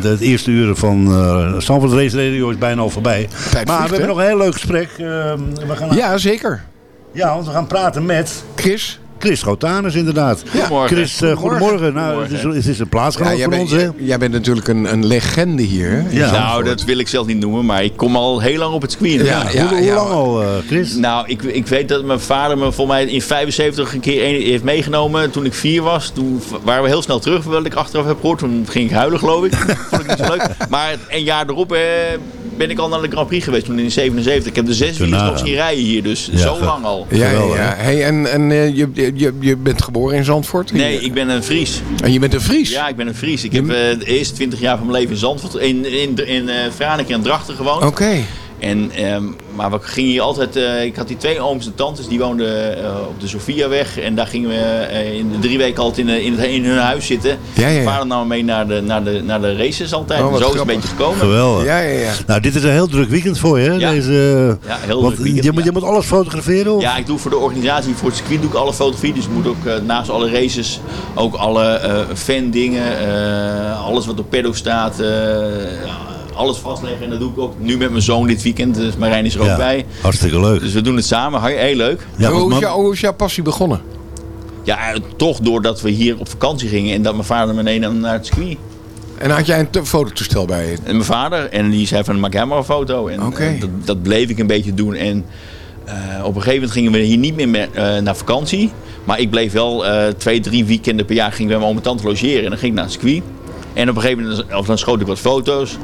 het eerste uur van uh, Stanford Race Radio is bijna al voorbij. maar we hebben hè? nog een heel leuk gesprek. We gaan Ja, zeker. Ja, want we gaan praten met... Chris. Chris Schotanus inderdaad. Goedemorgen. Chris, eh, goedemorgen. Nou. Het, is, het is een plaatsgenoot jij, van ons, hè? jij, bent natuurlijk een, een legende hier. Ja. Nou, dat wil ik zelf niet noemen, maar ik kom al heel lang op het circuit. Ja, ja, hoe, hoe ja. lang al, eh, Chris? Nou, ik, ik weet dat mijn vader me volgens mij in 75 een keer een, heeft meegenomen. Toen ik vier was, toen waren we heel snel terug, wat ik achteraf heb gehoord. Toen ging ik huilen, geloof ik. [LAUGHS] Vond ik niet zo leuk. Maar een jaar erop eh, ben ik al naar de Grand Prix geweest, toen in 77. Ik heb de zes wielers nog zien rijden hier, dus Ja, zo lang al. Ja, ja, ja. Hey, en en eh, je, je, je bent geboren in Zandvoort? Nee, ik ben een Fries. En je bent een Fries? Ja, ik ben een Fries. Ik heb eh, de eerste 20 jaar van mijn leven in Zandvoort, in, in, in, eh Franeker en Drachten gewoond. Oké. En, ehm, maar we gingen hier altijd, eh, ik had die twee ooms en tantes, die woonden eh, op de Sofiaweg. En daar gingen we eh, in de drie weken altijd in, in, het, in hun huis zitten. Ja, ja, ja. Vader nam me mee naar de, naar de, naar de races altijd. Oh, zo is het een beetje gekomen. Geweldig. Ja, ja, ja. Nou, dit is een heel druk weekend voor je, hè? Ja. Deze, Ja, heel want druk weekend, je, moet, je moet alles fotograferen? Of? Ja, ik doe voor de organisatie, voor het circuit doe ik alle fotografie. Dus ik moet ook eh, naast alle races ook alle eh fan dingen, eh, alles wat op pedo staat, eh, ja, alles vastleggen. En dat doe ik ook nu met mijn zoon dit weekend. Dus Marijn is er ook Ja, bij. Hartstikke leuk. Dus we doen het samen. Heel heel leuk. Ja, hoe, is man- jou, hoe is jouw passie begonnen? Ja, toch doordat we hier op vakantie gingen en dat mijn vader me meenam naar het circuit. En had jij een te- fototoestel bij je? En mijn vader, en die zei van maak jij maar een foto. En Oké. eh, dat, dat bleef ik een beetje doen. En Eh, op een gegeven moment gingen we hier niet meer me- eh, naar vakantie. Maar ik bleef wel eh, twee, drie weekenden per jaar ging bij mijn oom en tante logeren. En dan ging ik naar het circuit. En op een gegeven moment of dan schoot ik wat foto's.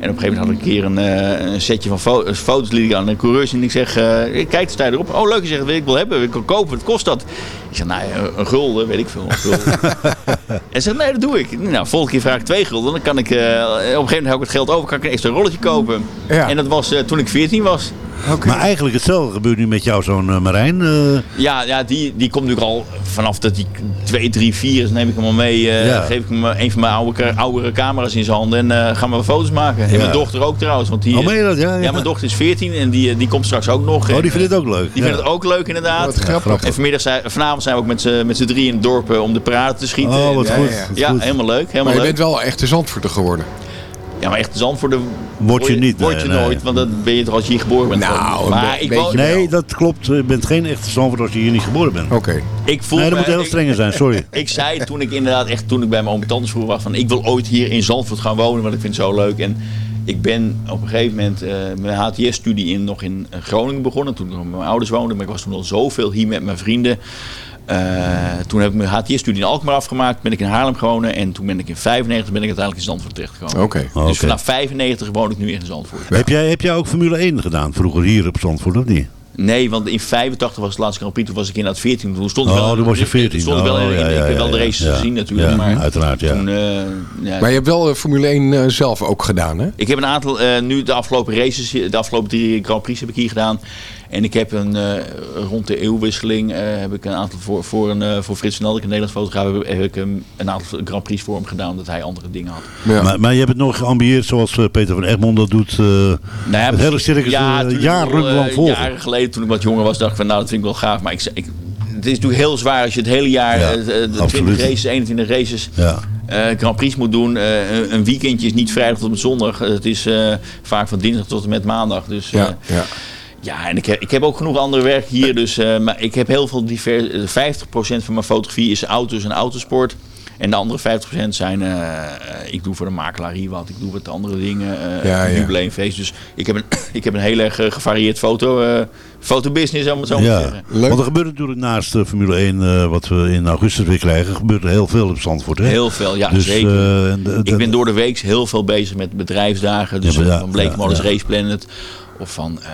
En op een gegeven moment had ik een keer een, eh, een setje van fo- foto's liet ik aan de coureurs. En ik zeg, eh, ik kijk, sta erop. Oh leuk, je zegt, wil ik wel hebben, ik wil kopen, wat kost dat? Ik zeg, nou ja, een gulden, weet ik veel. Een gulden. [LAUGHS] en zegt, nee, dat doe ik. Nou, volgende keer vraag ik twee gulden. Dan kan ik, eh, op een gegeven moment heb ik het geld over, kan ik een extra rolletje kopen. En dat was toen ik 14 was. Maar eigenlijk hetzelfde gebeurt nu met jou zo'n eh, Marijn. eh, Ja, ja die, die komt natuurlijk al vanaf dat hij 2, 3, 4 is. neem ik hem al mee. eh, Ja. Geef ik hem een van mijn oude, oudere camera's in zijn handen. En eh, gaan we foto's maken. En mijn dochter ook trouwens. Want die, Oh, meen je dat? Ja, ja. mijn dochter is 14 en die, die komt straks ook nog. Oh, die vindt het ook leuk. Die ja. vindt het ook leuk inderdaad. Wat grappig. En vanmiddag zijn, vanavond zijn we ook met z'n drie in het dorp om de parade te schieten. Oh, wat ja, goed, Ja, helemaal leuk. Helemaal Maar je leuk. bent wel echt de Zandvoorter geworden. Ja, maar echt Zandvoorter Word je niet, Word je nee. nooit, want dat ben je toch als je hier geboren bent. Nou, maar ik woon, Nee, dat klopt. Je bent geen echte Zandvoort als je hier niet geboren bent. Oké. Ik voel Nee, dat me- moet heel strenger zijn, sorry. [LAUGHS] Ik zei toen ik inderdaad echt, toen ik bij mijn oom tantes vroeger was van ik wil ooit hier in Zandvoort gaan wonen, want ik vind het zo leuk. En ik ben op een gegeven moment eh, mijn HTS-studie in, nog in Groningen begonnen, toen ik nog met mijn ouders woonde. Maar ik was toen al zoveel hier met mijn vrienden. Eh, toen heb ik mijn HTS-studie in Alkmaar afgemaakt, ben ik in Haarlem gewonnen. En toen ben ik in 95 ben ik uiteindelijk in Zandvoort terechtgekomen. Oké. Dus oké. vanaf 95 woon ik nu in Zandvoort. Heb, jij, heb jij ook Formule 1 gedaan vroeger hier op Zandvoort, of niet? Nee, want in 85 was het laatste Grand Prix. Toen was ik inderdaad 14. Toen stond ik Oh, wel, toen was je 14. Stond ik wel in, Oh, ja, ik ja, heb ja, wel de ja. races Ja. gezien natuurlijk. Ja, maar uiteraard, ja. Toen, eh, ja. Maar je hebt wel eh, Formule 1 eh, zelf ook gedaan, hè? Ik heb een aantal, eh, nu de afgelopen races, de afgelopen drie Grand Prix heb ik hier gedaan. En ik heb een, eh, rond de eeuwwisseling eh, heb ik een aantal voor, voor, een, eh, voor Frits van Eldik, een Nederlands fotograaf, heb, heb ik een, een aantal Grand Prix voor hem gedaan, omdat hij andere dingen had. Ja. Maar, maar je hebt het nog geambieerd zoals Peter van Egmond dat doet. eh, Nou ja, het hele circus ja, jarenlang volgen. Jaren geleden, toen ik wat jonger was, dacht ik van nou, dat vind ik wel gaaf. Maar ik, ik, het is natuurlijk heel zwaar als je het hele jaar Ja, de 20 absoluut. races, 21 races Ja. eh, Grand Prix moet doen. Eh, een- weekendje is niet vrijdag tot zondag. Het is eh, vaak van dinsdag tot en met maandag. Dus eh, Ja, ja. en ik heb, ik heb ook genoeg andere werk hier. Dus, eh, maar ik heb heel veel divers. eh, 50% van mijn fotografie is auto's en autosport. En de andere 50% zijn, eh, eh, ik doe voor de makelaar hier wat, ik doe wat andere dingen, eh Ja, ja. jubileumfeest. Dus ik heb een, [CLEARS THROAT] ik heb een heel erg eh, gevarieerd foto, eh fotobusiness, om het zo maar te Ja, zeggen. want er gebeurt natuurlijk naast de Formule 1, eh, wat we in augustus weer krijgen, gebeurt er heel veel op Zandvoort. Hè? Heel veel, ja Dus, zeker. eh, en de- de- ik ben door de week heel veel bezig met bedrijfsdagen. Dus Ja, maar ja, van ja. Race Planet. Of van, eh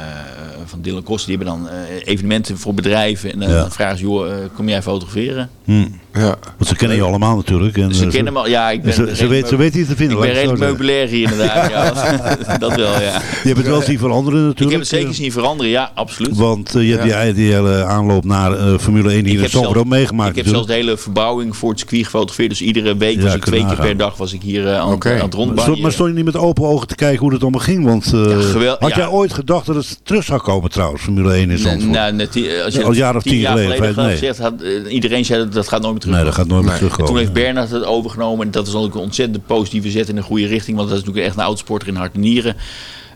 van Dylan Koster. Die hebben dan eh, evenementen voor bedrijven. En eh, Ja. dan vragen ze, joh, eh, kom jij fotograferen? Hm. Ja. Want ze kennen je allemaal natuurlijk. En, Ze eh, kennen me, ja, ik ben ze, weet, ze weten je te vinden. Ik ben redelijk meubilair hier inderdaad. ja, [LAUGHS] dat wel, ja. Je hebt het wel zien veranderen natuurlijk. Ik heb het zeker eh, zien veranderen, ja, absoluut. Want eh, je hebt die, die hele aanloop naar eh, Formule 1 hier in heb Zandvoort meegemaakt Ik heb zelfs de hele verbouwing voor het circuit gefotografeerd. Dus iedere week Ja, was ik kun twee keer per dag was ik hier aan, aan het Maar rondbouwen. stond, maar stond je niet met open ogen te kijken hoe het allemaal ging? Want eh, had ja. jij ooit gedacht dat het terug zou komen trouwens, Formule 1 in Zandvoort? Nou, net als je Ja, al jaar of tien jaar geleden, had gezegd, had, iedereen zei dat dat gaat nooit terug. Nee, dat gaat nooit meer En terugkomen. toen heeft Bernard het overgenomen en dat is ook een ontzettend positieve zet in de goede richting, want dat is natuurlijk echt een oudsporter in hart en nieren.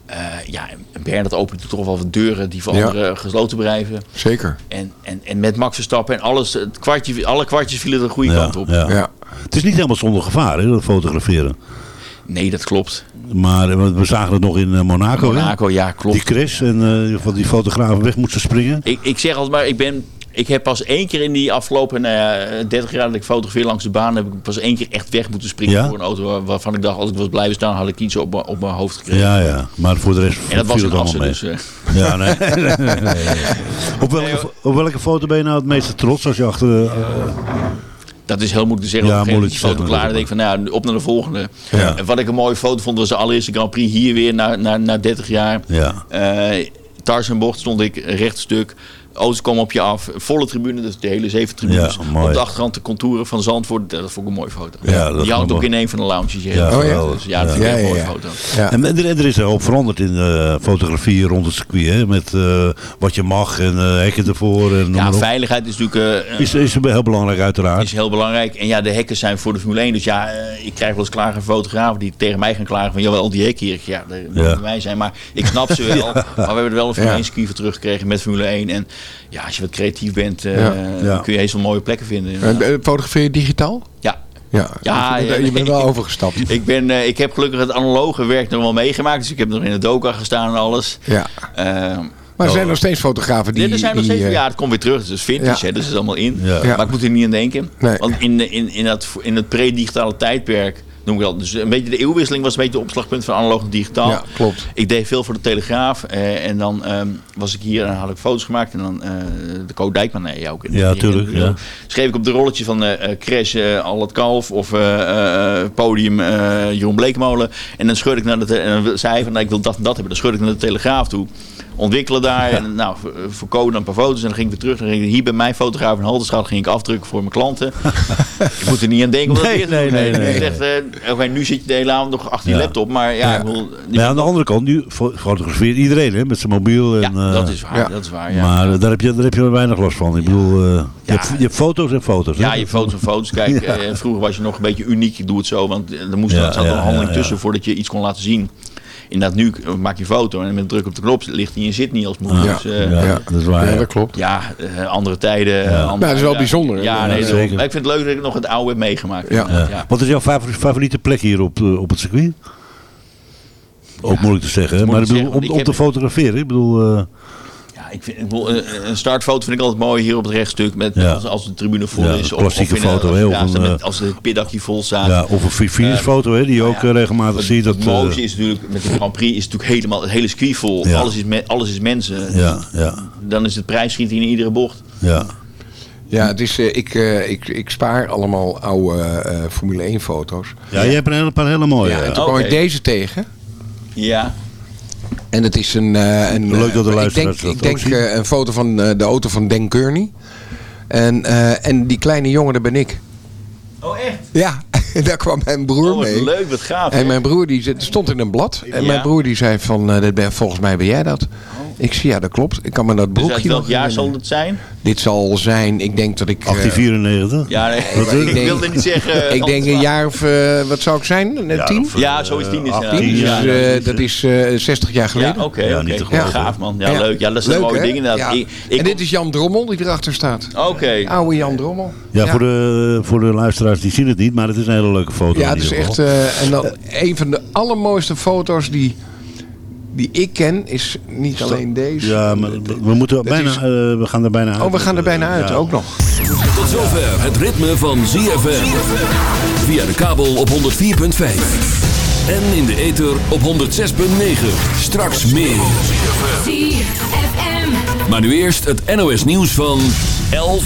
Eh, ja, en Bernard opent toch wel wat deuren die voor Ja. andere gesloten bedrijven. Zeker. En, en, en met Max Verstappen en alles, het kwartje, alle kwartjes vielen de goede Ja, kant op. ja. Ja. Het is niet helemaal zonder gevaar, hè, dat fotograferen. Nee, dat klopt. Maar eh, we zagen het nog in eh, Monaco. hè? Monaco, ja, klopt. Die crash en eh, van die fotografen weg moesten springen. Ik, ik zeg altijd maar, ik ben... Ik heb pas één keer in die afgelopen nou ja, 30 jaar dat ik fotografeer langs de baan, heb ik pas één keer echt weg moeten springen Ja? voor een auto waar- waarvan ik dacht, als ik was blijven staan, had ik iets op, mijn- op mijn hoofd gekregen. Ja, ja. Maar voor de rest En dat was het Assen, dus... eh, Ja, [LAUGHS] nee. nee, nee, nee, nee. Op, welke, op welke foto ben je nou het meeste trots als je achter... eh, Dat is heel moeilijk te zeggen. Ja, op een die foto klaar. Dan denk ik van, nou ja, op naar de volgende. Ja. En wat ik een mooie foto vond, was de allereerste Grand Prix hier weer na, na, na 30 jaar. Ja. Eh Tarzanbocht stond ik rechtstuk. Auto's kwamen op je af. Volle tribune, dus de hele zeven tribunes. Ja. Op de achtergrond de contouren van Zandvoort. Dat vond ik een mooie foto. Ja, dat is Die hangt wel ook in een van de lounges hier. Ja, Dus geweldig. ja, dat Ja. vind ik echt Ja, een mooie ja, ja. foto. Ja. En, er, er is een hoop veranderd in de fotografie rond het circuit. Hè? Met eh, wat je mag en eh, hekken ervoor. En Ja, veiligheid is natuurlijk... eh, Is, is heel belangrijk uiteraard. is heel belangrijk. En ja, de hekken zijn voor de Formule 1. Dus ja, eh, ik krijg wel eens klagen van fotografen die tegen mij gaan klagen van... jawel, al die hekken hier. Ja, dat moet Ja. bij mij zijn. Maar ik snap ze wel. [LAUGHS] Maar we hebben er wel een Formule Ja. 1 ski voor teruggekregen met Formule 1. En ja, als je wat creatief bent, eh, Ja. Ja. kun je heel veel mooie plekken vinden. En, eh, fotografeer je digitaal? Ja. Ja, Ja, je, bent- je bent wel overgestapt. Ik, ben, eh, ik heb gelukkig het analoge werk nog wel meegemaakt. Dus ik heb nog in de doka gestaan en alles. Ja. Eh, Maar er zijn nog steeds fotografen die... Ja, er zijn nog steeds, ja, het komt weer terug. Het is vintage, Ja. hè, dus het is allemaal in. Ja. Maar ik moet er niet aan denken. Nee. Want in, in, in, dat, in het pre-digitale tijdperk, noem ik dat. Dus een beetje de eeuwwisseling was een beetje het opslagpunt van analoog naar digitaal. Ja, klopt. Ik deed veel voor de Telegraaf. eh, en dan ehm, was ik hier en had ik foto's gemaakt. En dan eh, de Co Dijkman, nee, ook. Ja, tuurlijk, ja. Schreef ik op de rolletje van eh, Crash, Al het Kalf of Podium Jeroen Bleekmolen. En dan schud ik naar de en zei van nou, ik wil dat en dat hebben. Dan schud ik naar de Telegraaf toe. Ontwikkelen daar. En nou, code een paar foto's. En dan ging ik weer terug. Dan ging ik hier bij mijn fotograaf in Haldenstraat ging ik afdrukken voor mijn klanten. [LAUGHS] ik moet er niet aan denken om Nee, nee, nee, nee. echt, eh, oké, nu zit je de hele avond nog achter je Ja. laptop. Maar ja, Ja. ik bedoel, Maar aan de andere kant, nu fo- fotografeert iedereen hè, met zijn mobiel. En, Ja, eh, dat is waar, dat is waar, ja. Maar eh, daar, heb je, daar heb je weinig last van. Ik bedoel, je, hebt, je hebt foto's en foto's. hè? Ja, je foto's en foto's. Kijk, [LAUGHS] Ja. vroeger was je nog een beetje uniek. Ik doe het zo, want er moest Ja, er zat ja, een handeling ja, ja. tussen voordat je iets kon laten zien. Inderdaad, nu eh, maak je foto en met druk op de knop ligt hij en zit niet als moeder. Ja, Dus, eh, ja, Ja, dat is waar, ja. ja. dat klopt. Ja, eh, andere tijden. eh, andere- Maar het is wel ja. bijzonder, hè? Ja, Ja, nee, zeker. Maar ik vind het leuk dat ik nog het oude heb meegemaakt. Ja. ja. Wat is jouw favori- favoriete plek hier op, op het circuit? Ook moeilijk te zeggen, maar ik bedoel, om, om te fotograferen. Ik bedoel, eh, Ja, ik vind, ik bedoel, eh, een startfoto vind ik altijd mooi hier op het rechtstuk. Met, Ja. als, als de tribune vol Ja, is. een klassieke foto, hè, ja, of een, met- eh, als het piddakje vol staat. ja, of een finishfoto hè, die je ook eh, regelmatig Het, ziet. Dat, het mooiste eh, is natuurlijk, met de Grand Prix is het natuurlijk helemaal, het hele circuit vol. Ja. Alles, is me- alles is mensen. Ja, ja. Dan is het prijsschieten in iedere bocht. ja. Ja, het is, eh, ik, eh, ik, ik spaar allemaal oude eh, Formule 1 foto's. ja, je hebt een hele, paar hele mooie. Ja, en ja. toen kwam ik deze tegen. Ja. En het is een... eh, een Leuk dat de eh, ik luisteraars denk, dat ik denk eh, een foto van eh, de auto van Dan Kearney. En, eh, en die kleine jongen, daar ben ik. Oh, echt? Ja, [LAUGHS] daar kwam mijn broer Oh, wat mee. leuk, wat gaaf. En mijn broer die stond in een blad. En Ja. mijn broer die zei van, eh, dat ben, volgens mij ben jij dat. Ik zie, ja dat klopt. Ik kan me dat dus broekje uit welk nog jaar zal het zijn? Dit zal zijn, ik denk dat ik... eh, 1894. Ja, nee, [LAUGHS] ik, ik denk- wilde niet zeggen... [LAUGHS] ik denk een jaar of, eh, wat zou ik zijn? Net Ja, tien? of, Ja, zoiets tien is. ja. 18, Dus, ja, eh, dat is eh 60 jaar geleden. Ja, oké, Ja, oké. niet te geloven. gaaf man. Ja, Ja. leuk. Ja, dat zijn Leuk, mooie dingen inderdaad. Ja. Ik, ik, en dit is Jan Drommel die erachter staat. Oké. Oude Jan Drommel. Ja, Voor, de, voor de luisteraars die zien het niet, maar het is een hele leuke foto. Ja, het is echt... eh, en dan een van de allermooiste foto's die, die ik ken is niet alleen deze. ja, maar we, moeten bijna, is- eh, we gaan er bijna uit. Oh, we gaan er bijna uit, Ja. ook nog. Tot zover het ritme van ZFM. Via de kabel op 104.5. En in de ether op 106.9. Straks meer. Maar nu eerst het NOS nieuws van 11